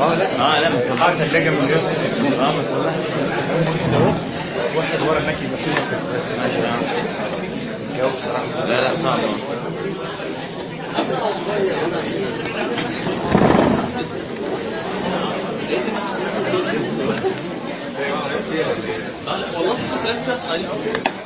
آه لا آه لا قاعدة الثلاجة من غير آه ما واحد ورا هناك يبقى فيه بس ماشي الجو بصراحة لا لا صعب والله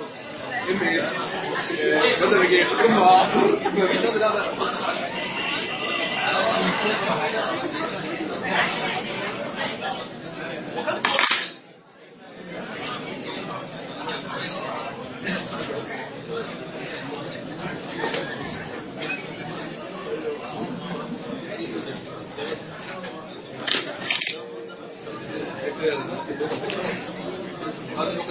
Iblis Gak ada lagi Kembang Gak bisa tidak ada Thank you.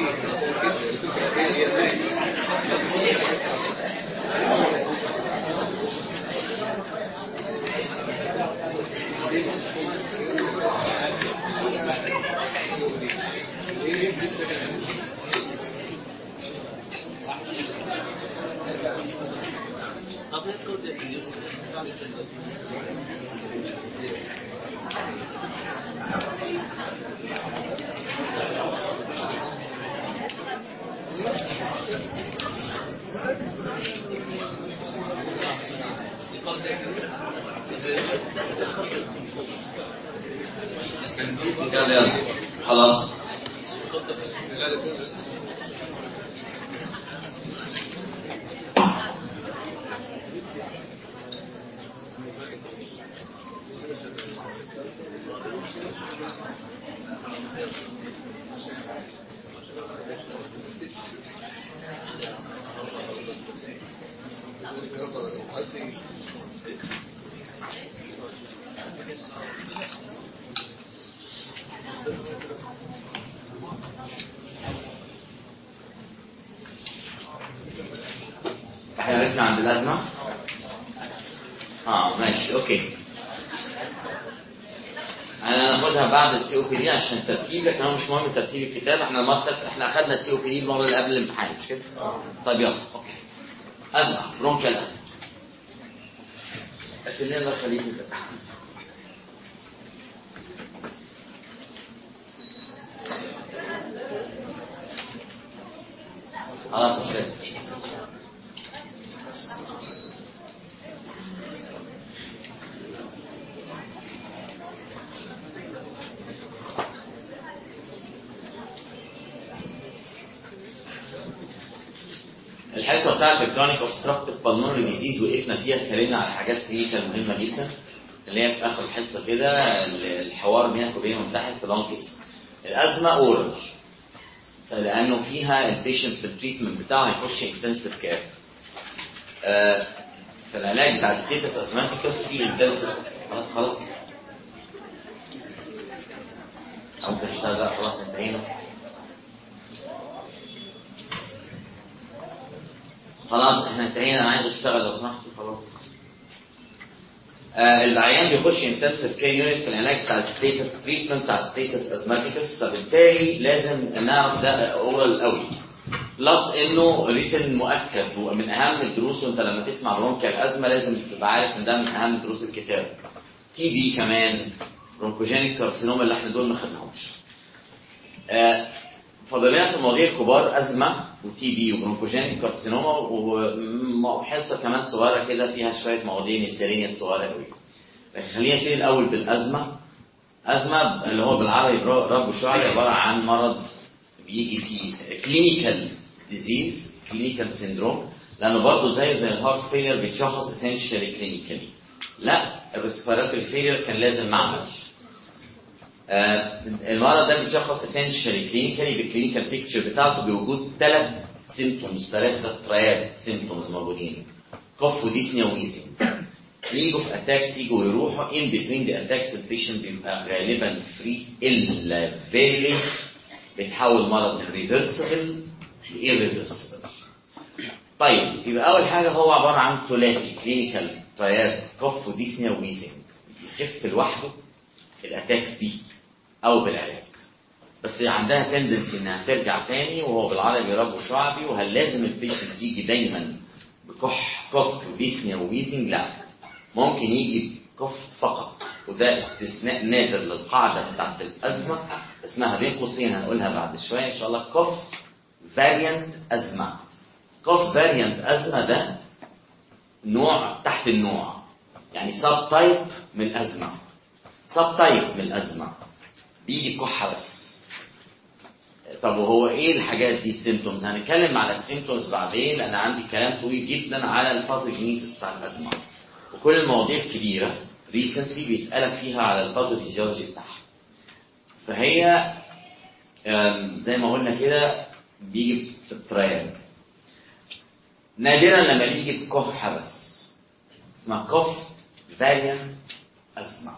خلاص إحنا عرفنا عند ال asthma؟ آه ماشي okay. أنا هاخدها بعد ال COPD عشان الترتيب لكن هو مش مهم ترتيب الكتاب. إحنا المره إحنا أخدنا ال COPD المرة اللي قبل الامتحان مش كده؟ طيب يلا okay. asthma bronchial asthma. خلينا الله يخليك كده. خلاص مش لازم الحصه بتاعت ال chronic obstructive pulmonary disease وقفنا فيها اتكلمنا على حاجات clinical مهمة جدا. اللي هي في آخر الحصه كده الحوار بينك وبين الممتحن في long case الأزمة oral لأنه فيها ال patient في ال treatment بتاعه هيخش intensive care فالعلاج بتاع status asthmaticus في intensive خلاص خلاص. ممكن نشتغل خلاص انتهينا. خلاص إحنا انتهينا. أنا عايز اشتغل لو سمحت خلاص. آه العيان بيخش intensive care unit في العلاج بتاع ال status treatment بتاع status asthmaticus فبالتالي لازم نعرف ده oral قوي plus إنه written مؤكد ومن أهم الدروس وأنت لما تسمع bronchial asthma لازم تبقى عارف إن ده من أهم دروس الكتاب. TB كمان bronchogenic carcinoma اللي إحنا دول ما خدناهمش. آه فاضل لنا في المواضيع الكبار asthma و TB و bronchogenic carcinoma وحصه كمان صغيرة كده فيها شوية مواضيع miscellaneous الصغيرة قوي لكن خلينا نبتدي الأول بالأزمة. أزمة اللي هو بالعربي ربو شعبي عبارة عن مرض بيجي في clinical disease clinical syndrome لأنه برضه زي زي ال heart failure بيتشخص essentially clinically لا ال respiratory failure كان لازم معمل. المرض ده بيتشخص essentially clinically بال clinical picture بتاعته بوجود ثلاث symptoms ثلاثة triad symptoms موجودين cough و dyspnea و wheezing يجوا في attacks يجوا ويروحوا in between the attacks ال patient بيبقى غالبا free الا very late بيتحول مرض من reversible ل irreversible طيب يبقى أول حاجة هو عبارة عن ثلاثي clinical triad cough و dyspnea و wheezing يخف لوحده ال attacks دي. أو بالعلاج بس عندها tendency إنها ترجع تاني وهو بالعربي ربو شعبي وهل لازم ال patient يجي دايما بكح cough و dyspnea و wheezing لا. ممكن يجي cough فقط وده استثناء نادر للقاعدة بتاعت الأزمة اسمها بين قوسين هنقولها بعد شوية. إن شاء الله cough variant asthma. cough variant asthma ده نوع تحت النوع. يعني subtype من الأزمة. subtype من الأزمة. بيجي كحه بس طب وهو إيه الحاجات دي ال symptoms هنتكلم على ال symptoms بعدين. لأن عندي كلام طويل جدا على ال pathogenesis بتاع الأزمة. وكل المواضيع الكبيرة recently بيسألك فيها على ال pathophysiology بتاعها. فهي زي ما قلنا كده بيجي في ال triad نادرا لما بيجي بكحه بس اسمها cough variant asthma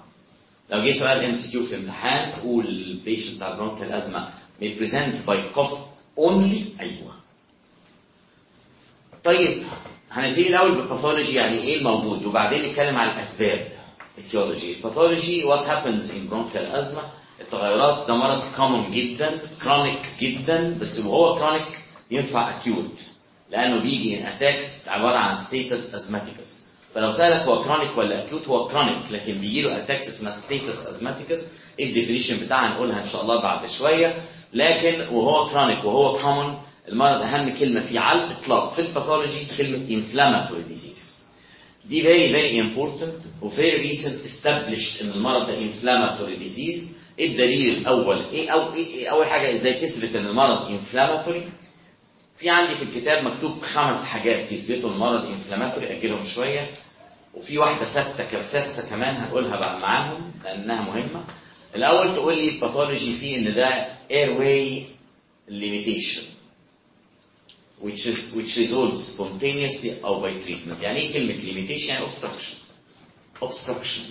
لو جه سؤال MCQ في الامتحان قول ال patient بتاع bronchial asthma may present by cough only أيوه. طيب هنبتدي الأول بال pathology يعني إيه الموجود؟ وبعدين نتكلم عن الأسباب ال etiology ال pathology what happens in bronchial asthma التغيرات ده مرض common جدا chronic جدا بس وهو chronic ينفع acute لأنه بيجي attacks عبارة عن status asthmaticus فلو سألك هو chronic ولا acute هو chronic لكن بيجي له attacks اسمها status asthmaticus ال definition بتاعها هنقولها إن شاء الله بعد شوية. لكن وهو chronic وهو common المرض أهم كلمة فيه على الاطلاق في ال pathology كلمة inflammatory disease. دي very very important و very recent established إن المرض ده disease. إيه الدليل الأول؟ إيه أو إيه, إيه أول حاجة إزاي تثبت إن المرض inflammatory في عندي في الكتاب مكتوب خمس حاجات يثبتوا المرض inflammatory اجلهم شوية. وفي واحدة ثابته ك- سادسه كمان هنقولها بقى معاهم لأنها مهمة. الأول تقول لي ال pathology فيه إن ده airway limitation which is which resolves spontaneously أو by treatment. يعني إيه كلمة limitation يعني obstruction. Obstruction.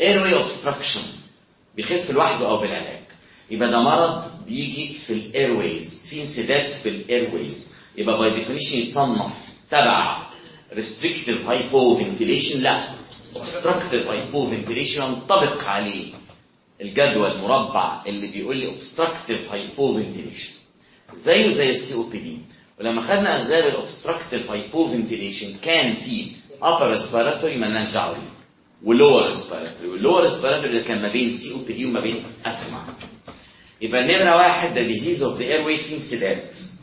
Airway obstruction. بيخف لوحده أو بالعلاج. يبقى ده مرض بيجي في ال airways في انسداد في ال airways يبقى by definition يتصنف تبع restrictive hypoventilation. لا obstructive hypoventilation ينطبق عليه الجدول المربع اللي بيقول لي obstructive hypoventilation. زيه زي ال COPD ولما خدنا أسباب ال obstructive hypoventilation كان في upper respiratory مالناش دعوه و lower respiratory. وال lower respiratory ده كان ما بين COPD وما بين asthma يبقى نمرة واحد ده disease of the airway انسداد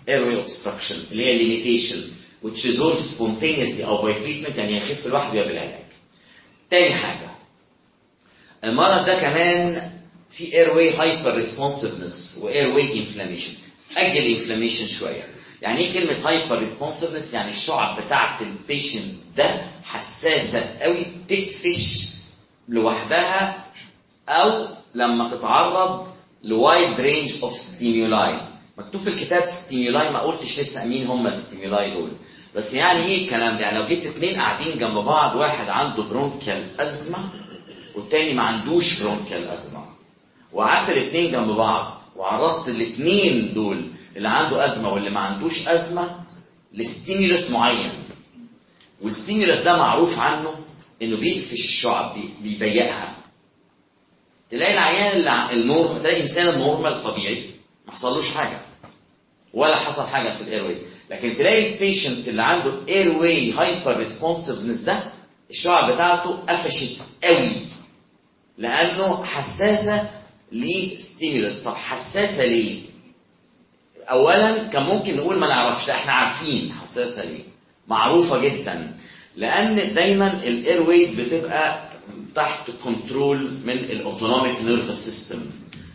airway obstruction اللي هي limitation which resolves spontaneously أو by treatment يعني يخف لوحده بالعلاج. تاني حاجة المرض ده كمان في airway hyper responsiveness و airway inflammation أجل inflammation شوية يعني إيه كلمة hyper responsiveness يعني الشعب بتاعت ال patient ده حساسة قوي تقفش لوحدها أو لما تتعرض ل wide range of stimuli مكتوب في الكتاب stimuli ما قلتش لسه مين هم ال stimuli دول. بس يعني إيه الكلام ده؟ يعني لو جبت اتنين قاعدين جنب بعض واحد عنده bronchial asthma والتاني ما عندوش bronchial asthma وقعدت الاتنين جنب بعض وعرضت الاتنين دول اللي عنده asthma واللي ما عندوش asthma ل stimulus معين. وال stimulus ده معروف عنه إنه بيقفش الشعب بي- بيضيقها. تلاقي العيان النور تلاقي الانسان ال normal الطبيعي ما حصلوش حاجة ولا حصل حاجة في ال airways لكن تلاقي ال patient اللي عنده airway hyper responsiveness ده الشعب بتاعته قفشت قوي لأنه حساسة ل stimulus طب حساسة ليه؟ اولا كان ممكن نقول ما نعرفش لا إحنا عارفين حساسة ليه. معروفة جدا لأن دايما ال airways بتبقى تحت control من ال autonomic nervous system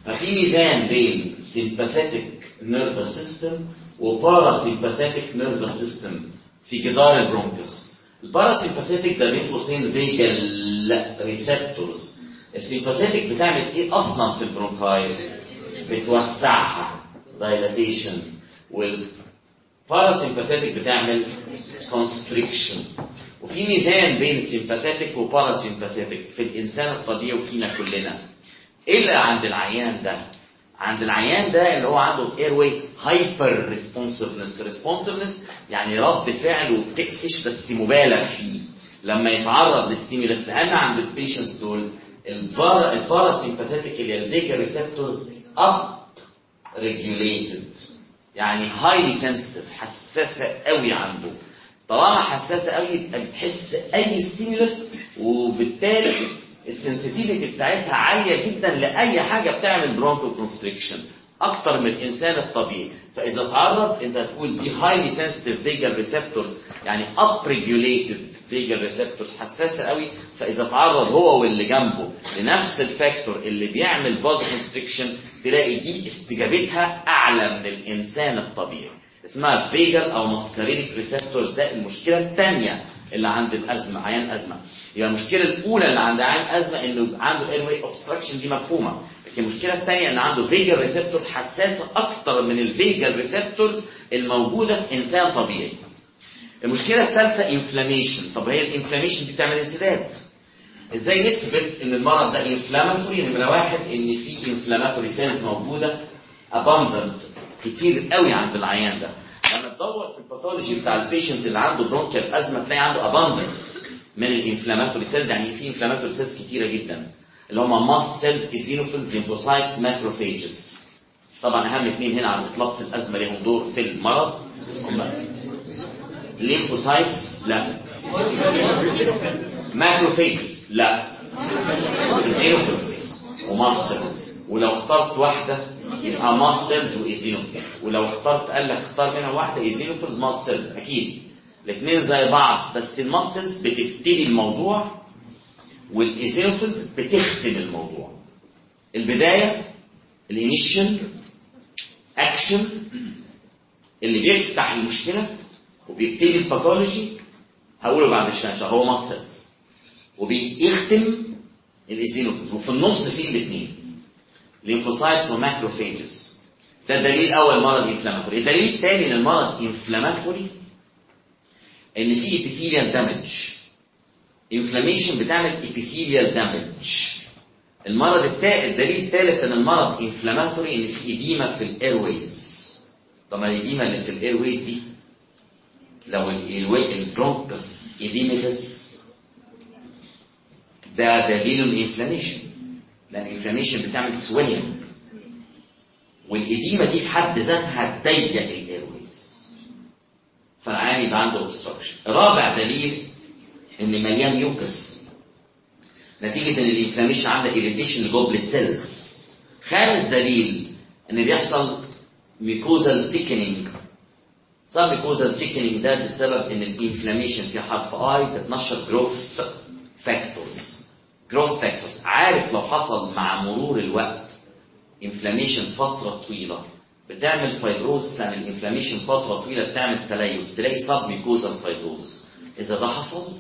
ففي ميزان بين sympathetic nervous system و parasympathetic nervous system في جدار ال bronchus ال parasympathetic ده بين قوسين vagal receptors ال sympathetic بتعمل إيه أصلا في ال bronchi بتوسعها. dilatation. وال parasympathetic بتعمل constriction وفي ميزان بين sympathetic و parasympathetic في الإنسان الطبيعي وفينا كلنا. إلا عند العيان ده. عند العيان ده اللي هو عنده airway hyper responsiveness responsiveness يعني رد فعله بتقفش بس مبالغ فيه. لما يتعرض ل stimulus لأن عند ال patients دول ال parasympathetic ال vagal receptors up regulated يعني highly sensitive حساسة قوي عنده. طالما حساسه قوي يبقى بتحس أي stimulus وبالتالي ال sensitivity بتاعتها عالية جدا لأي حاجة بتعمل broncho constriction أكتر من الإنسان الطبيعي. فإذا تعرض أنت تقول دي highly sensitive vagal receptors يعني up regulated vagal receptors حساسة قوي. فإذا تعرض هو واللي جنبه لنفس ال factor اللي بيعمل broncho constriction تلاقي دي استجابتها أعلى من الإنسان الطبيعي. اسمها vagal أو muscarinic receptors. ده المشكلة الثانية اللي عند الأزمة عيان أزمة. يبقى المشكلة الأولى اللي عند عيان أزمة إنه عنده airway obstruction دي مفهومة. لكن المشكلة الثانية إن عنده vagal receptors حساسة أكتر من ال vagal receptors الموجودة في إنسان طبيعي. المشكلة الثالثه inflammation طب هي ال inflammation دي بتعمل انسداد إزاي نثبت إن المرض ده inflammatory نمره واحد إن في inflammatory cells موجودة abundant كتير قوي عند العيان ده. لما تدور في ال pathology بتاع ال patient اللي عنده bronchial أزمة تلاقي عنده abundance من ال inflammatory cells يعني في inflammatory cells كتيرة جدا اللي هم mast cells eosinophils lymphocytes macrophages طبعا أهم اثنين هنا على الإطلاق في الأزمة ليهم دور في المرض. هم lymphocytes لا. macrophages لا. eosinophils و mast cells ولو اخترت واحدة يبقى mast cells و eosinophils ولو اخترت قال لك اختار منها واحدة eosinophils mast cells أكيد. الاثنين زي بعض. بس ال mast cells بتبتدي الموضوع وال eosinophils بتختم الموضوع. البداية ال initial اكشن اللي بيفتح المشكلة وبيبتدي ال pathology هقوله بعد شوية هو mast cells وبيختم ال eosinophils وفي النص فيه الاثنين lymphocytes و macrophages ده دليل أول مرض inflammatory الدليل الثاني للمرض inflammatory إن في epithelial damage. Inflammation بتعمل epithelial damage. المرض التا... الدليل الثالث إن المرض inflammatory إن في edema في ال airways طب ال edema اللي في ال airways دي؟ لو ال bronchus edematous ده دليل ال inflammation لأن ال inflammation بتعمل swelling وال edema دي في حد ذاتها تضيق ال airways فالعيان يبقى عنده obstruction رابع دليل إن مليان mucus نتيجة إن ال inflammation عاملة irritation ل goblet cells خامس دليل إن بيحصل mucosal thickening. صار mucosal thickening ده بسبب إن ال inflammation في حرف اي بتنشط growth factors growth factors عارف لو حصل مع مرور الوقت inflammation فترة طويلة بتعمل fibrosis لأن ال inflammation فترة طويلة بتعمل تليف تلاقي sub mucosal fibrosis إذا ده حصل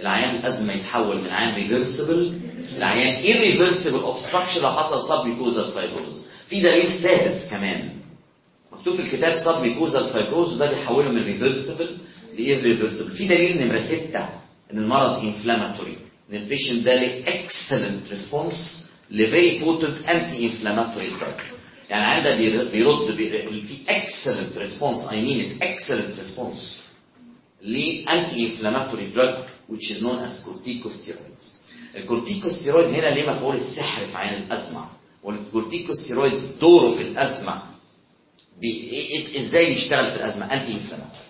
العيان الازمة يتحول من عيان reversible لعيان irreversible obstruction لو حصل sub mucosal fibrosis في دليل سادس كمان. مكتوب في الكتاب sub mucosal fibrosis وده بيحوله من reversible ل irreversible في دليل نمرة ستة إن المرض inflammatory ان ال patient ده ليه excellent response ل very potent anti inflammatory drug يعني عندها بيرد بي- في excellent response I mean excellent response ل anti inflammatory drug which is known as corticosteroids. ال corticosteroids هنا ليه مفعول السحر في عيان الأزمة؟ وال corticosteroids دوره في الأزمة إزاي يشتغل في الأزمة؟ anti inflammatory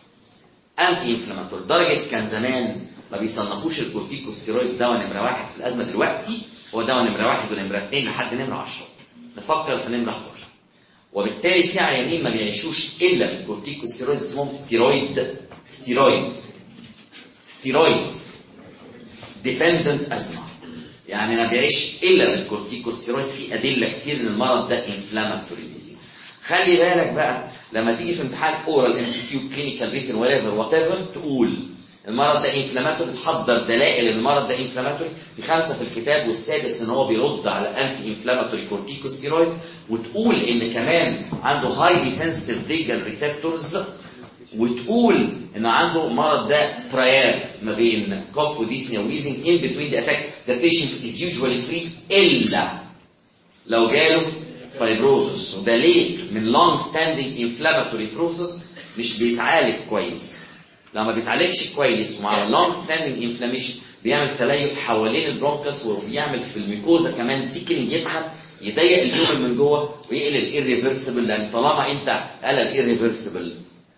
anti inflammatory لدرجه كان زمان ما بيصنفوش ال corticosteroids دواء نمره واحد في الأزمة دلوقتي هو دواء نمره واحد ونمرة اثنين لحد نمرة 10 نفكر في نمرة 11 وبالتالي في عيانين ما بيعيشوش إلا بالكورتيكوستيرويد اسمهم ستيرويد steroid steroid dependent أزمة يعني ما بيعيش إلا بالكورتيكوستيرويد في أدلة كتير إن المرض ده inflammatory disease خلي بالك بقى لما تيجي في امتحان oral MCQ clinical written whatever تقول المرض ده inflammatory تحضر دلائل ان المرض ده inflammatory في خمسة في الكتاب والسادس إن هو بيرد على anti inflammatory corticosteroid وتقول إن كمان عنده highly sensitive vagal receptors وتقول إن عنده مرض ده triad ما بين cough و dyspnea و wheezing in between the attacks. The patient is usually free إلا لو جاله fibrosis وده ليه من long standing inflammatory process مش بيتعالج كويس. لو ما بيتعالجش كويس ومع long standing inflammation بيعمل تليف حوالين ال bronchus وبيعمل في ال mucosa كمان thickening يدخل يضيق اليوم من جوه ويقلب irreversible لأن طالما أنت قلب irreversible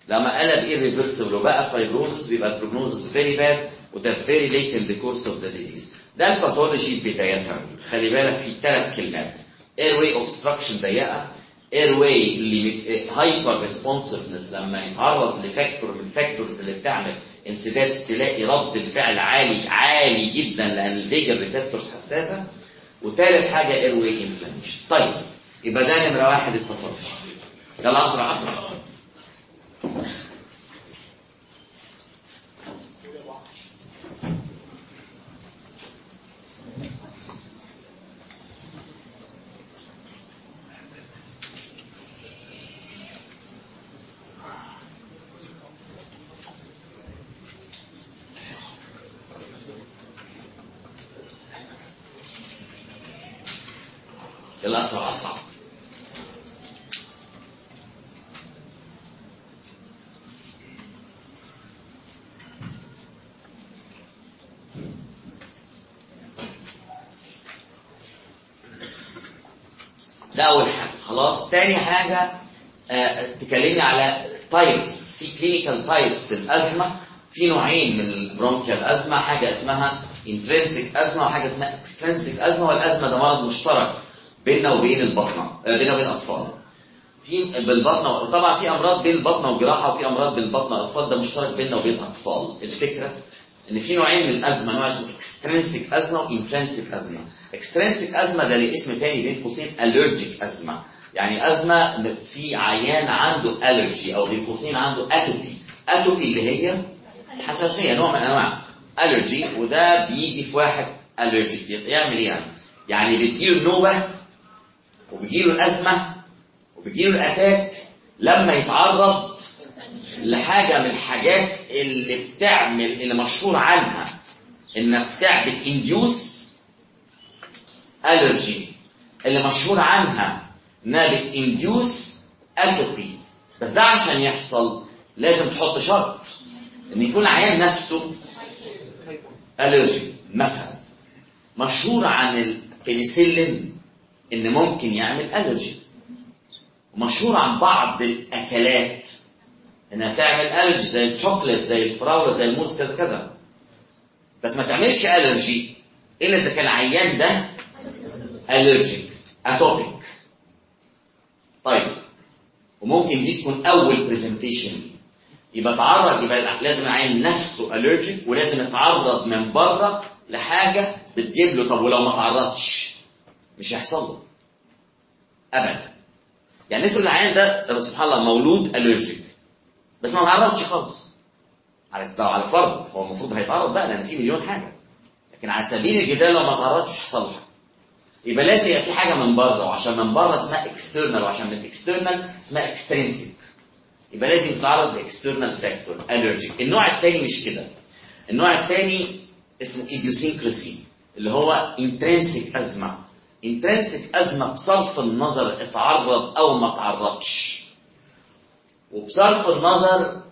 لما قلب irreversible وبقى fibrosis بيبقى ال prognosis very bad وده very late in the course of the disease ده ال pathology بداية خلي بالك في ثلاث كلمات. Airway obstruction ضيقة. lumen hyper responsiveness لما يتعرض ل factor من ال factors اللي بتعمل انسداد تلاقي رد الفعل عالي عالي جدا لأن ال vagal receptors حساسة. وثالث حاجة airway inflammation. طيب يبقى ده نمرة واحد الباثولوجي يلا اسرع أسرع يلا اسرع اسرع ده اول حاجة خلاص تاني حاجة آه تكلمني على types في كلينيكال تايبس للازمه في نوعين من ال bronchial أزمة حاجة اسمها intrinsic أزمة وحاجة اسمها extrinsic أزمة والأزمة ده مرض مشترك بيننا وبين البطنة آه بيننا وبين الأطفال. في بالبطنة طبعا في أمراض بين البطنة والجراحه وفي أمراض بين البطنة والأطفال ده مشترك بيننا وبين الأطفال. الفكرة؟ إن في نوعين من الأزمة نوع اسمه extrinsic أزمة و intrinsic أزمة. extrinsic أزمة ده ليه اسم تاني بين قوسين allergic أزمة. يعني أزمة في عيان عنده allergy أو بين قوسين عنده atopy اتوبي اللي هي حساسيه نوع من أنواع الرجي وده بيجي في واحد الرجيك يعمل إيه يعني؟ يعني بتجيله النوبة وبيجيله الأزمة وبيجيله الأتاك لما يتعرض لحاجة من الحاجات اللي بتعمل اللي مشهور عنها إنك بتعمل انديوس الرجي اللي مشهور عنها انها بتنديوس اتوبي بس ده عشان يحصل لازم تحط شرط إن يكون العيان نفسه الرجي مثلا. مشهور عن البنسلين إن ممكن يعمل الرجي ومشهور عن بعض الأكلات إنها تعمل الرجي زي الشوكليت زي الفراولة زي الموز كذا كذا. بس ما تعملش الرجي إلا إذا كان العيان ده الرجيك اتوبيك طيب. وممكن دي تكون أول برزنتيشن يبقى تعرض يبقى لازم العيان نفسه الرجيك ولازم يتعرض من بره لحاجة بتجيب له طب ولو ما تعرضش؟ مش هيحصل له. ابدا. يعني نفرض العيان ده سبحان الله مولود الرجيك بس ما تعرضش خالص. على على فرض. هو المفروض هيتعرض بقى لأن في مليون حاجة. لكن على سبيل الجدال لو ما تعرضش هيحصل له يبقى لازم يبقى في حاجة من بره وعشان من بره اسمها external وعشان من external اسمها extrinsic يبقى لازم يتعرض ل external factor allergic النوع الثاني مش كده. النوع الثاني اسمه idiosyncrasy اللي هو intrinsic أزمة. intrinsic أزمة بصرف النظر اتعرض أو ما تعرضش وبصرف النظر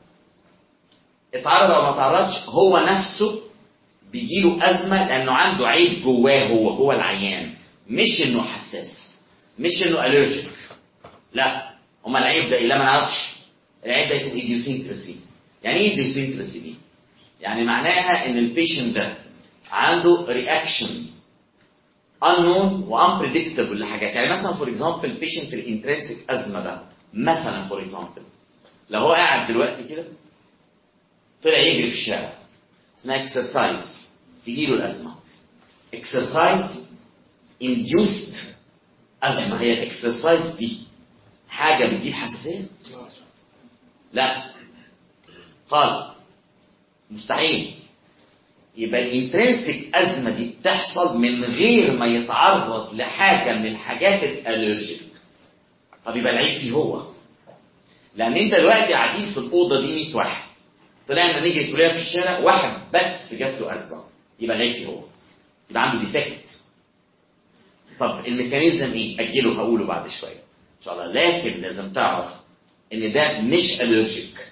اتعرض أو ما تعرضش هو نفسه بيجيله أزمة لأنه عنده عيب جواه هو جوه العيان. مش إنه حساس مش إنه allergic لا هما العيب ده إيه لا ما نعرفش. العيب ده اسمه idiosyncrasy يعني إيه idiosyncrasy دي؟ يعني معناها إن ال patient ده عنده reaction unknown و unpredictable لحاجات. يعني مثلا for example ال patient ال intrinsic أزمة ده مثلا for example لو هو قاعد دلوقتي كده طلع يجري في الشارع. اسمها exercise تجي له الأزمة. exercise induced أزمة هي ال exercise دي حاجة بتجيب حساسية؟ لا. خالص. مستحيل. يبقى ال intrinsic أزمة دي بتحصل من غير ما يتعرض لحاجة من الحاجات ال allergic طب يبقى العيب فيه هو. لأن أنت دلوقتي قاعدين في الأوضة دي 100 واحد. طلعنا نجري كلنا في الشارع واحد بس جات له أزمة. يبقى العيب فيه هو. يبقى عنده defect طب ال mechanism إيه؟ أجله هقوله بعد شوية. إن شاء الله. لكن لازم تعرف إن ده مش allergic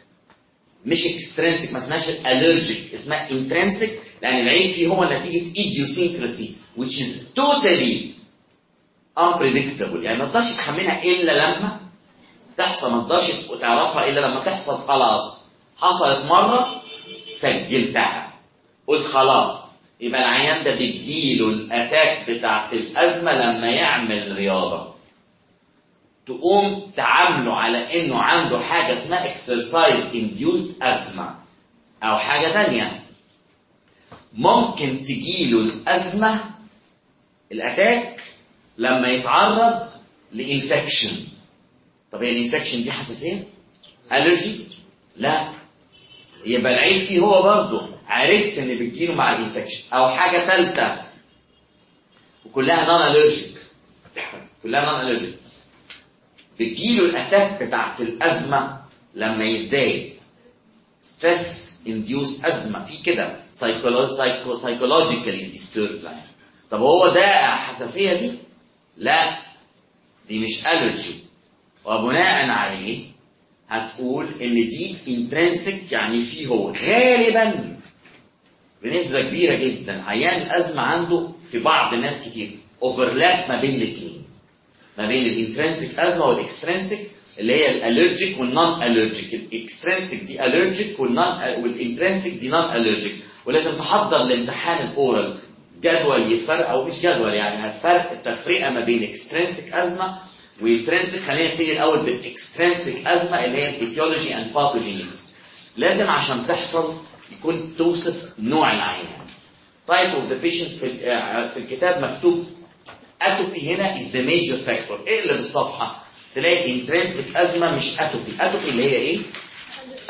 مش extrinsic ما اسمهاش allergic اسمها intrinsic لأن العيب فيه هو نتيجة idiosyncrasy which is totally unpredictable. يعني ما تقدرش تخمنها إلا لما تحصل ما تقدرش تعرفها إلا لما تحصل. خلاص. حصلت مرة سجلتها. قلت خلاص. يبقى العيان ده بتجيله الأتاك بتاعت الأزمة لما يعمل رياضة. تقوم تعامله على إنه عنده حاجة اسمها exercise induced ازمه أو حاجة تانية. ممكن تجيله الأزمة ال attack لما يتعرض ل infection. طب هي ال infection دي حساسيه allergy لا. يبقى العيب فيه هو برضه. عرفت إن بتجيله مع ال infection أو حاجة ثالثه وكلها non allergic كلها non allergic بتجيله ال attack بتاعت الأزمة لما يتضايق. stress induced أزمة. في كده psychologically disturbed يعني. طب هو ده حساسية دي؟ لا. دي مش allergy وبناء عليه هتقول إن دي intrinsic يعني فيه هو. غالبا بنسبة كبيرة جدا. عيان الأزمة عنده في بعض الناس كتير. overlap ما بين الاثنين ما بين ال intrinsic أزمة وال extrinsic اللي هي ال allergic وال non allergic ال extrinsic دي allergic وال non وال intrinsic دي non allergic ولازم تحضر لامتحان ال oral جدول يفرق أو مش جدول يعني هتفرق التفرقه ما بين extrinsic أزمة و intrinsic خلينا نبتدي الأول بال extrinsic أزمة اللي هي ال etiology and pathogenesis لازم عشان تحصل يكون توصف نوع العيان type of the patient في في الكتاب مكتوب atopy هنا is the major factor. اقلب الصفحة تلاقي intrinsic asthma مش atopy atopy اللي هي إيه؟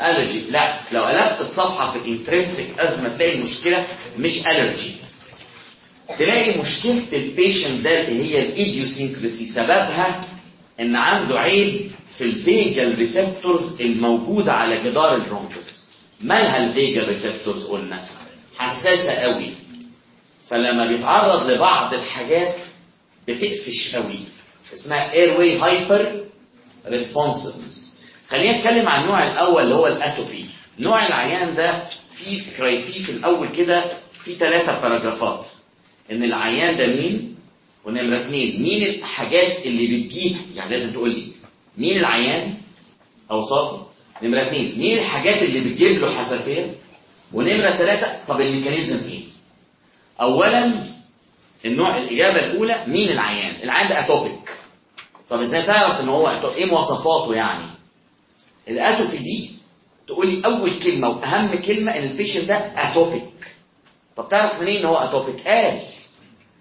allergy لا لو قلبت الصفحة في ال intrinsic asthma تلاقي المشكلة مش allergy تلاقي مشكلة ال patient ده اللي هي ال idiosyncrasy سببها إن عنده عيب في ال vagal receptors الموجودة على جدار ال bronchus مالها ال vagal receptors قلنا؟ حساسة قوي. فلما بيتعرض لبعض الحاجات بتقفش قوي. اسمها airway hyper responsiveness خلينا نتكلم عن النوع الأول اللي هو ال atopy. نوع العيان ده في criteria في الأول كده في ثلاثة paragraph ات إن العيان ده مين؟ ونمره اثنين مين الحاجات اللي بتجيب؟ يعني لازم تقول لي. مين العيان؟ أوصافه. نمرة اثنين مين الحاجات اللي بتجيب له حساسية؟ ونمرة ثلاثة طب ال mechanism إيه؟ اولا النوع الإجابة الأولى مين العيان؟ العيان ده atopic طب إزاي تعرف إن هو atopic؟ إيه مواصفاته يعني؟ ال atopy دي تقول لي أول كلمة وأهم كلمة إن ال patient ده atopic طب تعرف منين إن هو atopic قال.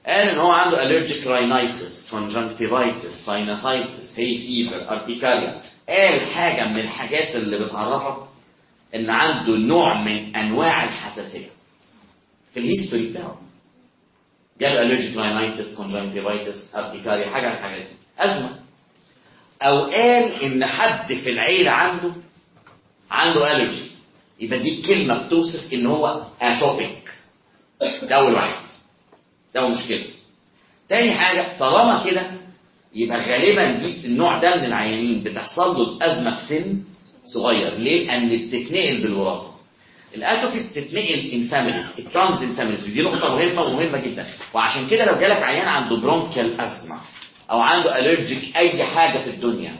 قال إن هو عنده allergic rhinitis conjunctivitis sinusitis hay fever urticaria. قال حاجة من الحاجات اللي بتعرفك إن عنده نوع من أنواع الحساسية في الهيستوري بتاعه. جاله allergic rhinitis conjunctivitis urticaria حاجة من الحاجات دي. أزمة. أو قال إن حد في العيلة عنده عنده الرجي يبقى دي كلمة بتوصف إن هو اتوبيك ده أول واحد. ده مشكلة. تاني حاجة طالما كده يبقى غالبا دي النوع ده من العيانين بتحصل له الأزمة في سن صغير. ليه؟ لأن بتتنقل بالوراثة. ال atopy بتتنقل in families ال runs in families ودي نقطة مهمة ومهمة جدا. وعشان كده لو جالك عيان عنده bronchial asthma أو عنده allergic أي حاجة في الدنيا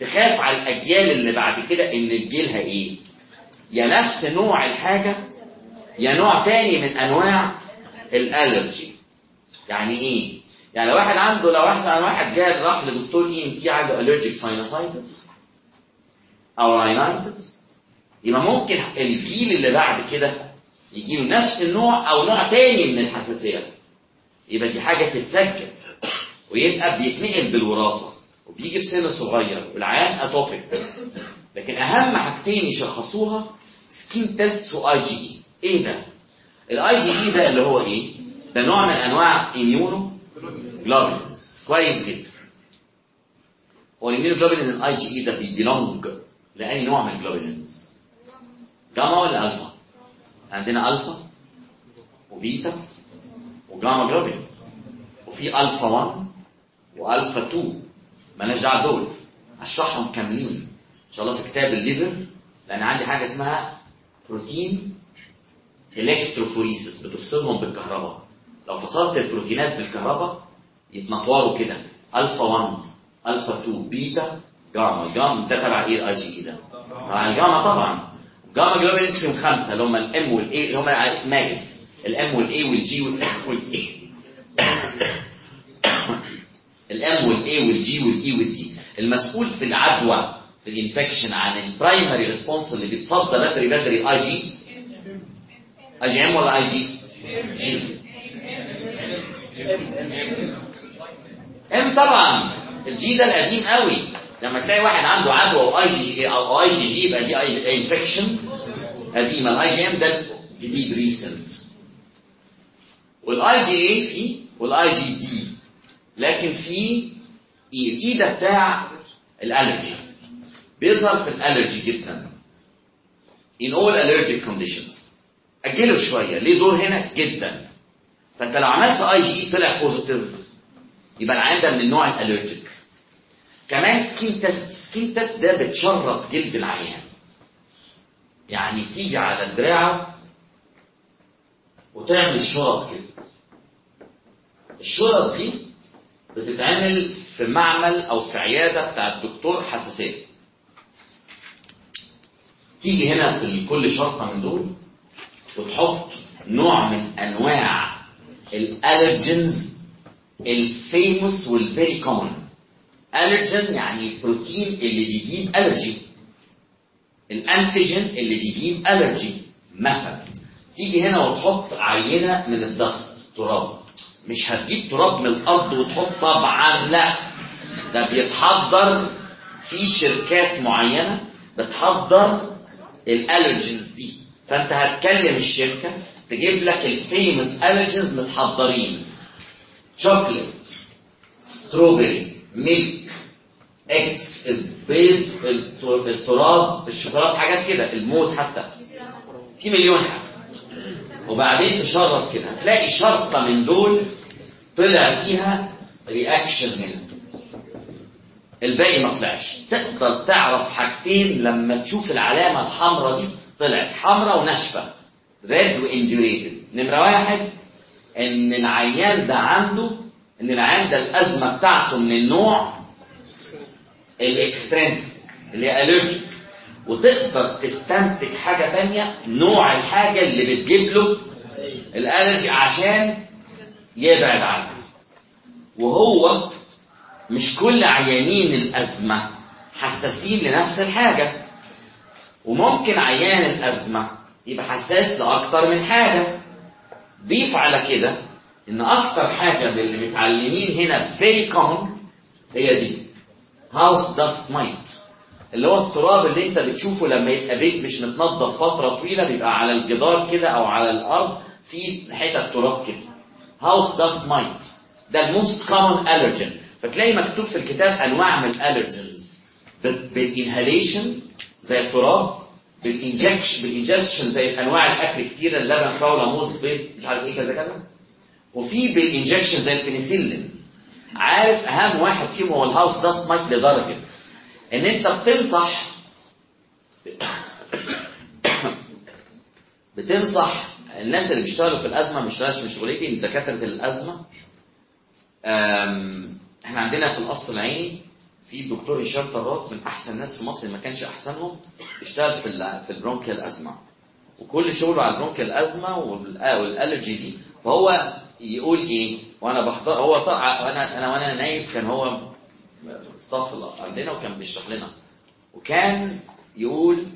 تخاف على الأجيال اللي بعد كده إن تجيلها إيه؟ يا نفس نوع الحاجة يا نوع تاني من أنواع ال allergy يعني إيه؟ يعني لو واحد عنده لو واحد عن واحد جاء راح لدكتور ENT عنده allergic sinusitis أو rhinitis يبقى ممكن الجيل اللي بعد كده يجي له نفس النوع أو نوع تاني من الحساسية. يبقى دي حاجة تتسجل ويبقى بيتنقل بالوراثة وبيجي في سن صغير والعيان atopic لكن أهم حاجتين يشخصوها skin test و IgE إيه ده؟ الاي جي اي ده اللي هو إيه؟ ده نوع من أنواع immunoglobulins كويس جدا هو ال immunoglobulin ال IgE ده بي belong لأي نوع من ال globulins gamma ولا ألفا عندنا alpha و beta و gamma globulins وفي ألفا 1 وألفا 2 مالناش دعوة دول. هشرحهم كاملين. إن شاء الله في كتاب ال liver. لأن عندي حاجة اسمها protein electrophoresis بتفصلهم بالكهرباء. لو فصلت البروتينات بالكهرباء يتنطوروا كده. ألفا 1 ألفا 2 beta gamma. ال gamma تبع إيه؟ الاي جي اي ده؟ مع الجاما طبعا. gamma globulins فيهم خمسة اللي هم ال M وال A اللي هم على اسم ماجد الام والاي والجي والاف والاي الام والاي والجي والاي والدي المسؤول في العدوى في ال infection عن ال primary response اللي بيتصدى بدري بدري Ig. IgM ولا IgG؟ M طبعا ال G ده القديم قوي. لما تلاقي واحد عنده عدوى أو اي جي أو اي جي جي يبقى دي infection قديمه ال IgM ده جديد recent وال IgA في وال IgD لكن في E ال E ده بتاع ال allergy بيظهر في ال allergy جدا. In all allergic conditions. أجله شوية. ليه دور هنا؟ جدا. فأنت لو عملت اي جي اي طلع positive يبقى العيان ده من النوع ال allergic. كمان skin test skin test ده بتشرط جلد العيان. يعني تيجي على دراعه وتعمل شرط كده. الشرط دي بتتعمل في معمل أو في عيادة بتاع الدكتور حساسية. تيجي هنا في كل شرطة من دول وتحط نوع من أنواع ال allergens ال famous وال very common. allergen يعني البروتين اللي بيجيب allergy. ال antigen اللي بيجيب allergy مثلا. تيجي هنا وتحط عينة من ال dust تراب. مش هتجيب تراب من الأرض وتحط طبعا لا. ده بيتحضر في شركات معينة بتحضر ال allergens دي. فأنت هتكلم الشركة تجيب لك ال famous allergens متحضرين. chocolate strawberry milk eggs البيض الت- التراب الشوكولاتة حاجات كده الموز حتى. في مليون حاجة. وبعدين تشرط كده. هتلاقي شرطة من دول طلع فيها reaction هنا الباقي ما طلعش. تقدر تعرف حاجتين لما تشوف العلامة الحمراء دي طلعت. حمراء وناشفة. red و indurated نمرة واحد إن العيان ده عنده إن العيان ده الأزمة بتاعته من النوع الاكسترنسك اللي هي الرجيك وتقدر تستنتج حاجة تانية نوع الحاجة اللي بتجيب له الالرجي عشان يبعد عنها وهو مش كل عيانين الأزمة حساسين لنفس الحاجة. وممكن عيان الأزمة يبقى حساس لأكتر من حاجة. ضيف على كده إن أكتر حاجة من اللي متعلمين هنا very common هي دي. house dust mite اللي هو التراب اللي أنت بتشوفه لما يبقى بيت مش متنضف فترة طويلة بيبقى على الجدار كده أو على الأرض في حتت تراب كده. house dust mite ده ال most common allergen فتلاقي مكتوب في الكتاب أنواع من ال allergens بال inhalation زي التراب بال ingestion بال ingestion زي أنواع الأكل كتير اللبن فراولة موز بيض مش عارف إيه كذا كذا. وفي بال injection زي البنسلين. عارف أهم واحد فيهم هو ال house dust mite لدرجة إن أنت بتنصح بتنصح الناس اللي بيشتغلوا في الأزمة ما بيشتغلش في شغلتي من دكاترة الأزمة. إحنا عندنا في القصر العيني في الدكتور هشام طراف من أحسن الناس في مصر ما كانش أحسنهم بيشتغل في في ال bronchial أزمة. وكل شغله على ال bronchial أزمة وال allergy دي. فهو يقول إيه؟ وأنا بحضر هو طبعا أنا أنا وأنا نايم كان هو staff عندنا وكان بيشرح لنا. وكان يقول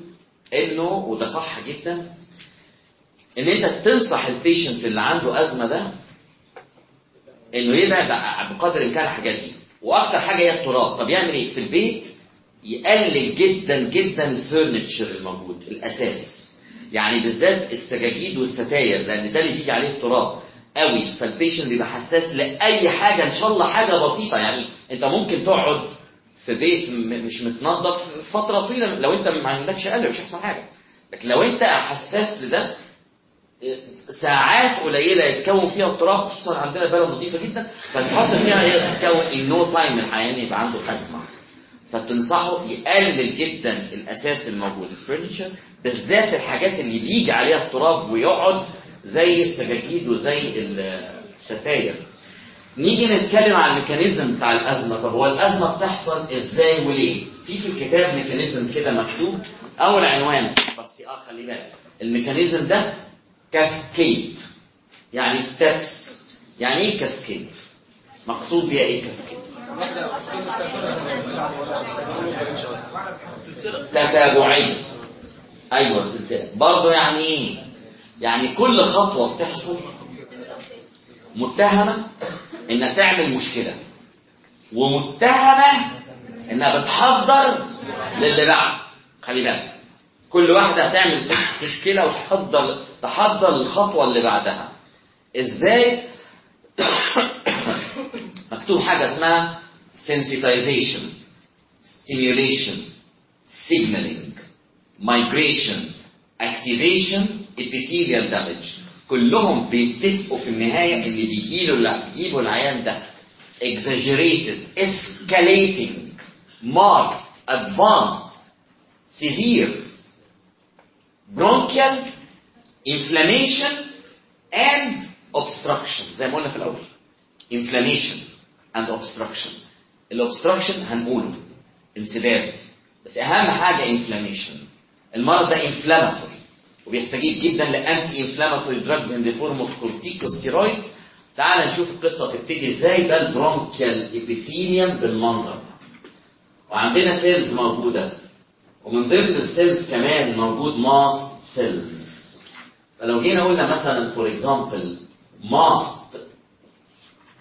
إنه وده صح جدا إن أنت تنصح ال patient اللي عنده أزمة ده إنه يبعد بقدر الإمكان الحاجات دي. وأكتر حاجة هي التراب. طب يعمل إيه؟ في البيت يقلل جدا جدا ال furniture الموجود الأثاث. يعني بالذات السجاجيد والستاير لأن ده اللي بيجي عليه التراب قوي. فال patient بيبقى حساس لأي حاجة إن شاء الله حاجة بسيطة. يعني أنت ممكن تقعد في بيت مش متنظف فترة طويلة لو أنت ما عندكش ألرجي مش هيحصل حاجة. لكن لو أنت حساس لده ساعات قليلة يتكون فيها تراب خصوصا عندنا بلد نظيفة جدا فتحط فيها يتكون in no time الحيوان يبقى عنده أزمة. فتنصحه يقلل جدا الأثاث الموجود ال furniture بالذات الحاجات اللي بيجي عليها التراب ويقعد زي السجاجيد وزي الستاير. نيجي نتكلم عن ال mechanism بتاع الأزمة. طب هو الأزمة بتحصل إزاي وليه؟ في في الكتاب mechanism كده مكتوب أول عنوان بس آه خلي بالك ال mechanism ده cascade يعني steps يعني إيه cascade مقصود بيها إيه cascade سلسلة تتابعية أيوه سلسلة. برضه يعني إيه؟ يعني كل خطوة بتحصل متهمة إنها تعمل مشكلة ومتهمة إنها بتحضر للي بعد خلي بالك. كل واحدة هتعمل مشكله وتحضر تحضر الخطوه اللي بعدها إزاي مكتوب حاجة اسمها sensitization stimulation signaling migration activation epithelial damage كلهم بيتفقوا في النهاية ان بيجيله اللي بيجيبوا العيان ده exaggerated escalating marked advanced severe bronchial inflammation and obstruction زي ما قلنا في الأول. inflammation and obstruction ال obstruction هنقوله. انسداد. بس أهم حاجة inflammation المرض ده inflammatory وبيستجيب جدا ل anti-inflammatory drugs in the form of corticosteroid تعال نشوف القصة تبتدي إزاي. ده ال bronchial epithelium بالمنظر ده. وعندنا cells موجودة. ومن ضمن ال cells كمان موجود mast cells فلو جينا قلنا مثلا for example mast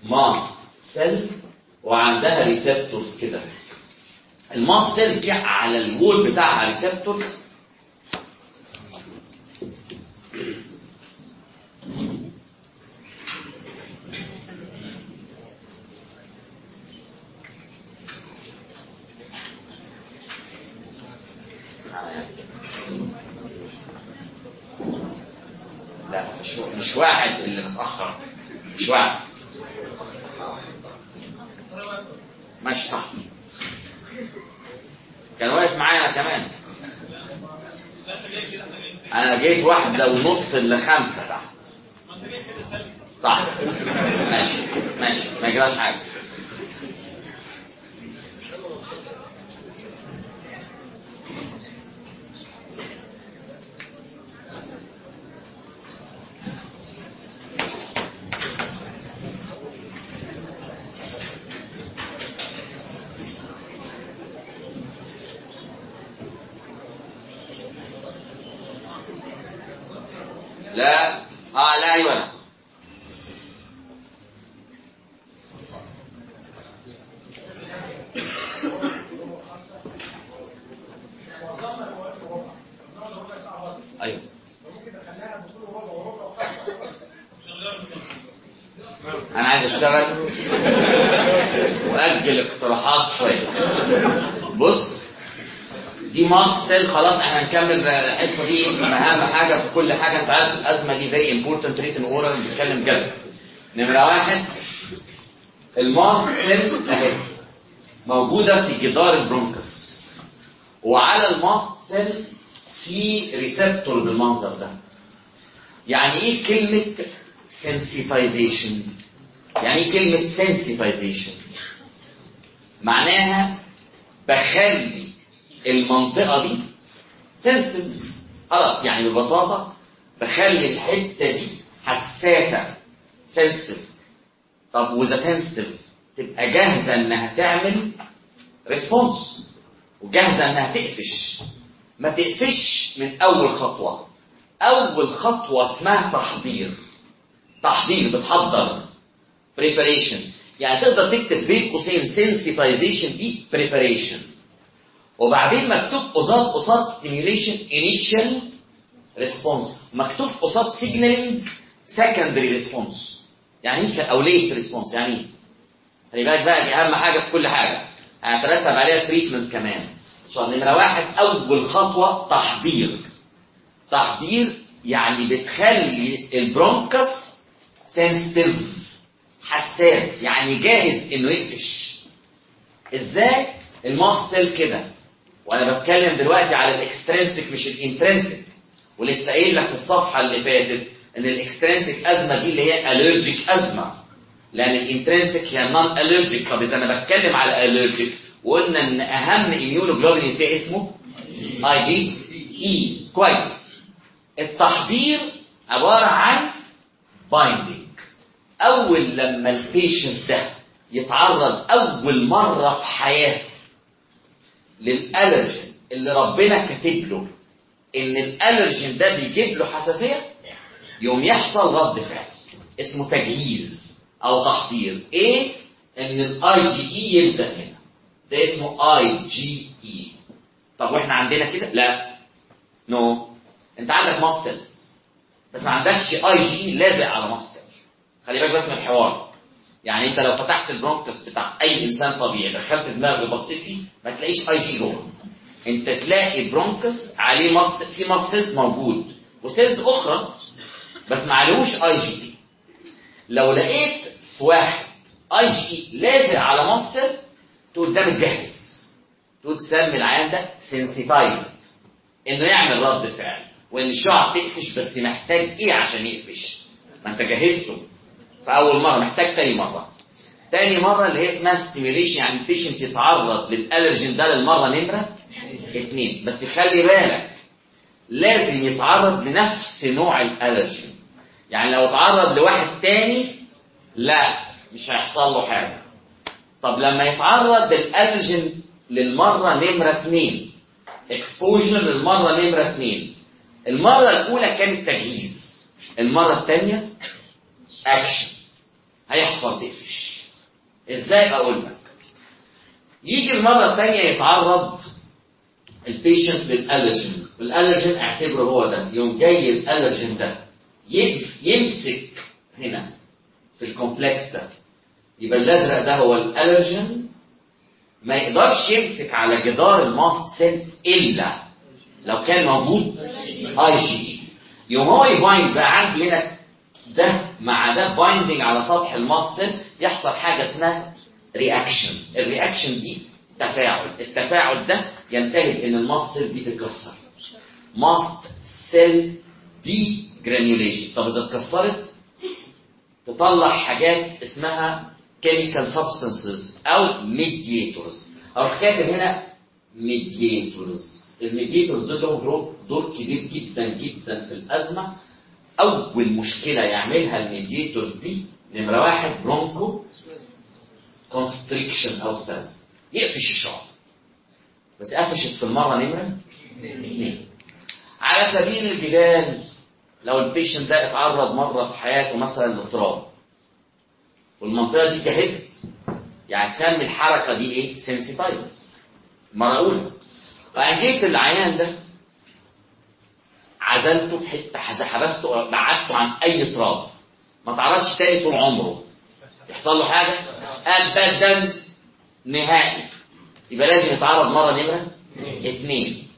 mast cell وعندها receptors كده. ال mast cells دي على ال wall بتاعها receptors لا مش مش واحد اللي متأخر مش واحد ماشي صح كان واقف معايا أنا كمان جيت واحدة ونص لخمسة تحت صح. ماشي. ماشي. ما يجراش حاجة. لا. آه لا أيوه أيوه أنا عايز اشتغل واجل اقتراحات شوية بص دي cell خلاص إحنا هنكمل الحصة دي أهم حاجة في كل حاجة أنت عارف الازمه دي very important written oral بنتكلم جد. نمرة واحد ال mast cell اهي موجودة في جدار ال bronchus وعلى ال mast cell في receptor بالمنظر ده. يعني إيه كلمة sensitization يعني إيه كلمة sensitization معناها بخلي المنطقة دي sensitive خلاص يعني ببساطة بخلي الحتة دي حساسة. sensitive طب وإذا sensitive تبقى جاهزة إنها تعمل response وجاهزة إنها تقفش. ما تقفش من أول خطوة. أول خطوة اسمها تحضير. تحضير بتحضر. preparation. يعني تقدر تكتب بين قوسين sensitization دي preparation. وبعدين مكتوب قصاد قصاد stimulation initial response. مكتوب قصاد signaling secondary response. يعني إيه؟ أو late response. يعني إيه؟ خلي بالك بقى دي أهم حاجة في كل حاجة. هيترتب عليها تريتمنت كمان. عشان نمرة واحد أول خطوة تحضير. تحضير يعني بتخلي ال bronchus sensitive حساس يعني جاهز إنه يقفش. إزاي؟ المفصل كده. وأنا بتكلم دلوقتي على ال extrinsic مش ال intrinsic. ولسه قايل لك في الصفحة اللي فاتت إن ال extrinsic أزمة دي اللي هي allergic أزمة. لأن ال intrinsic هي non-allergic طب إذا أنا بتكلم على allergic وقلنا إن أهم immunoglobulin فيه اسمه اي جي اي كويس. التحضير عبارة عن binding أول لما ال patient ده يتعرض أول مرة في حياته لل allergen اللي ربنا كاتب له. إن ال allergen ده بيجيب له حساسية؟ يوم يحصل رد فعل. اسمه تجهيز أو تحضير. إيه إن الاي جي اي يبدأ هنا. ده اسمه اي جي اي طب وإحنا عندنا كده؟ لا. no no. أنت عندك mast cells بس ما عندكش IgE لازق على mast cell خلي بالك بس من الحوار. يعني انت لو فتحت ال bronchus بتاع اي انسان طبيعي دخلت دماغك وبصيت فيه ما تلاقيش اي جي جوه. انت تلاقي bronchus عليه مص... في mast cells موجود و cells أخرى بس ما عليهوش اي جي. اي لو لقيت في واحد IgE لازق على mast cell تقول ده متجهز. تقول تسمي العيان ده sensitized انه يعمل رد فعل وان الشعب تقفش بس محتاج إيه عشان يقفش؟ ما انت جهزته. في اول مرة محتاج تاني مرة. تاني مرة اللي هي اسمها stimulation يعني ال patient يتعرض لل allergen ده للمرة نمرة اثنين بس خلي بالك لازم يتعرض لنفس نوع ال allergen يعني لو اتعرض لواحد تاني لا مش هيحصل له حاجة. طب لما يتعرض لل allergen للمرة نمرة اثنين exposure للمرة نمرة اثنين المرة الأولى كانت تجهيز المرة الثانية اكشن هيحصل تقفش. إزاي أقول لك؟ يجي المرة الثانية يتعرض ال patient لل allergen وال allergen اعتبره هو ده. يوم جاي ال allergen ده يمسك هنا في ال complex ده. يبقى الأزرق ده هو ال allergen ما يقدرش يمسك على جدار ال mast cell إلا لو كان موجود اي جي يوم هو ي bind بقى عندي هنا ده مع ده binding على سطح cell يحصل حاجة اسمها reaction ال reaction دي تفاعل. التفاعل ده ينتهي بإن cell دي تتكسر. mast cell degranulation طب إذا اتكسرت تطلع حاجات اسمها chemical substances أو mediators. أو كاتب هنا mediators. ال mediators دول لهم دور كبير جدا جدا في الأزمة. أول مشكلة يعملها ال mediators دي نمرة واحد bronchoconstriction أو spasm يقفش الشعب بس قفشت في المرة نمرة؟ اثنين على سبيل الجدال لو ال patient ده اتعرض مرة في حياته مثلا لتراب والمنطقة دي جهزت. يعني تسمي الحركة دي إيه؟ sensitize مرة أولى. وبعدين جيت العيان ده عزلته في حتة حبسته بعدته عن أي تراب ما تعرضش تاني طول عمره. يحصل له حاجة؟ ابدا نهائي. يبقى لازم يتعرض مرة نمرة؟ اثنين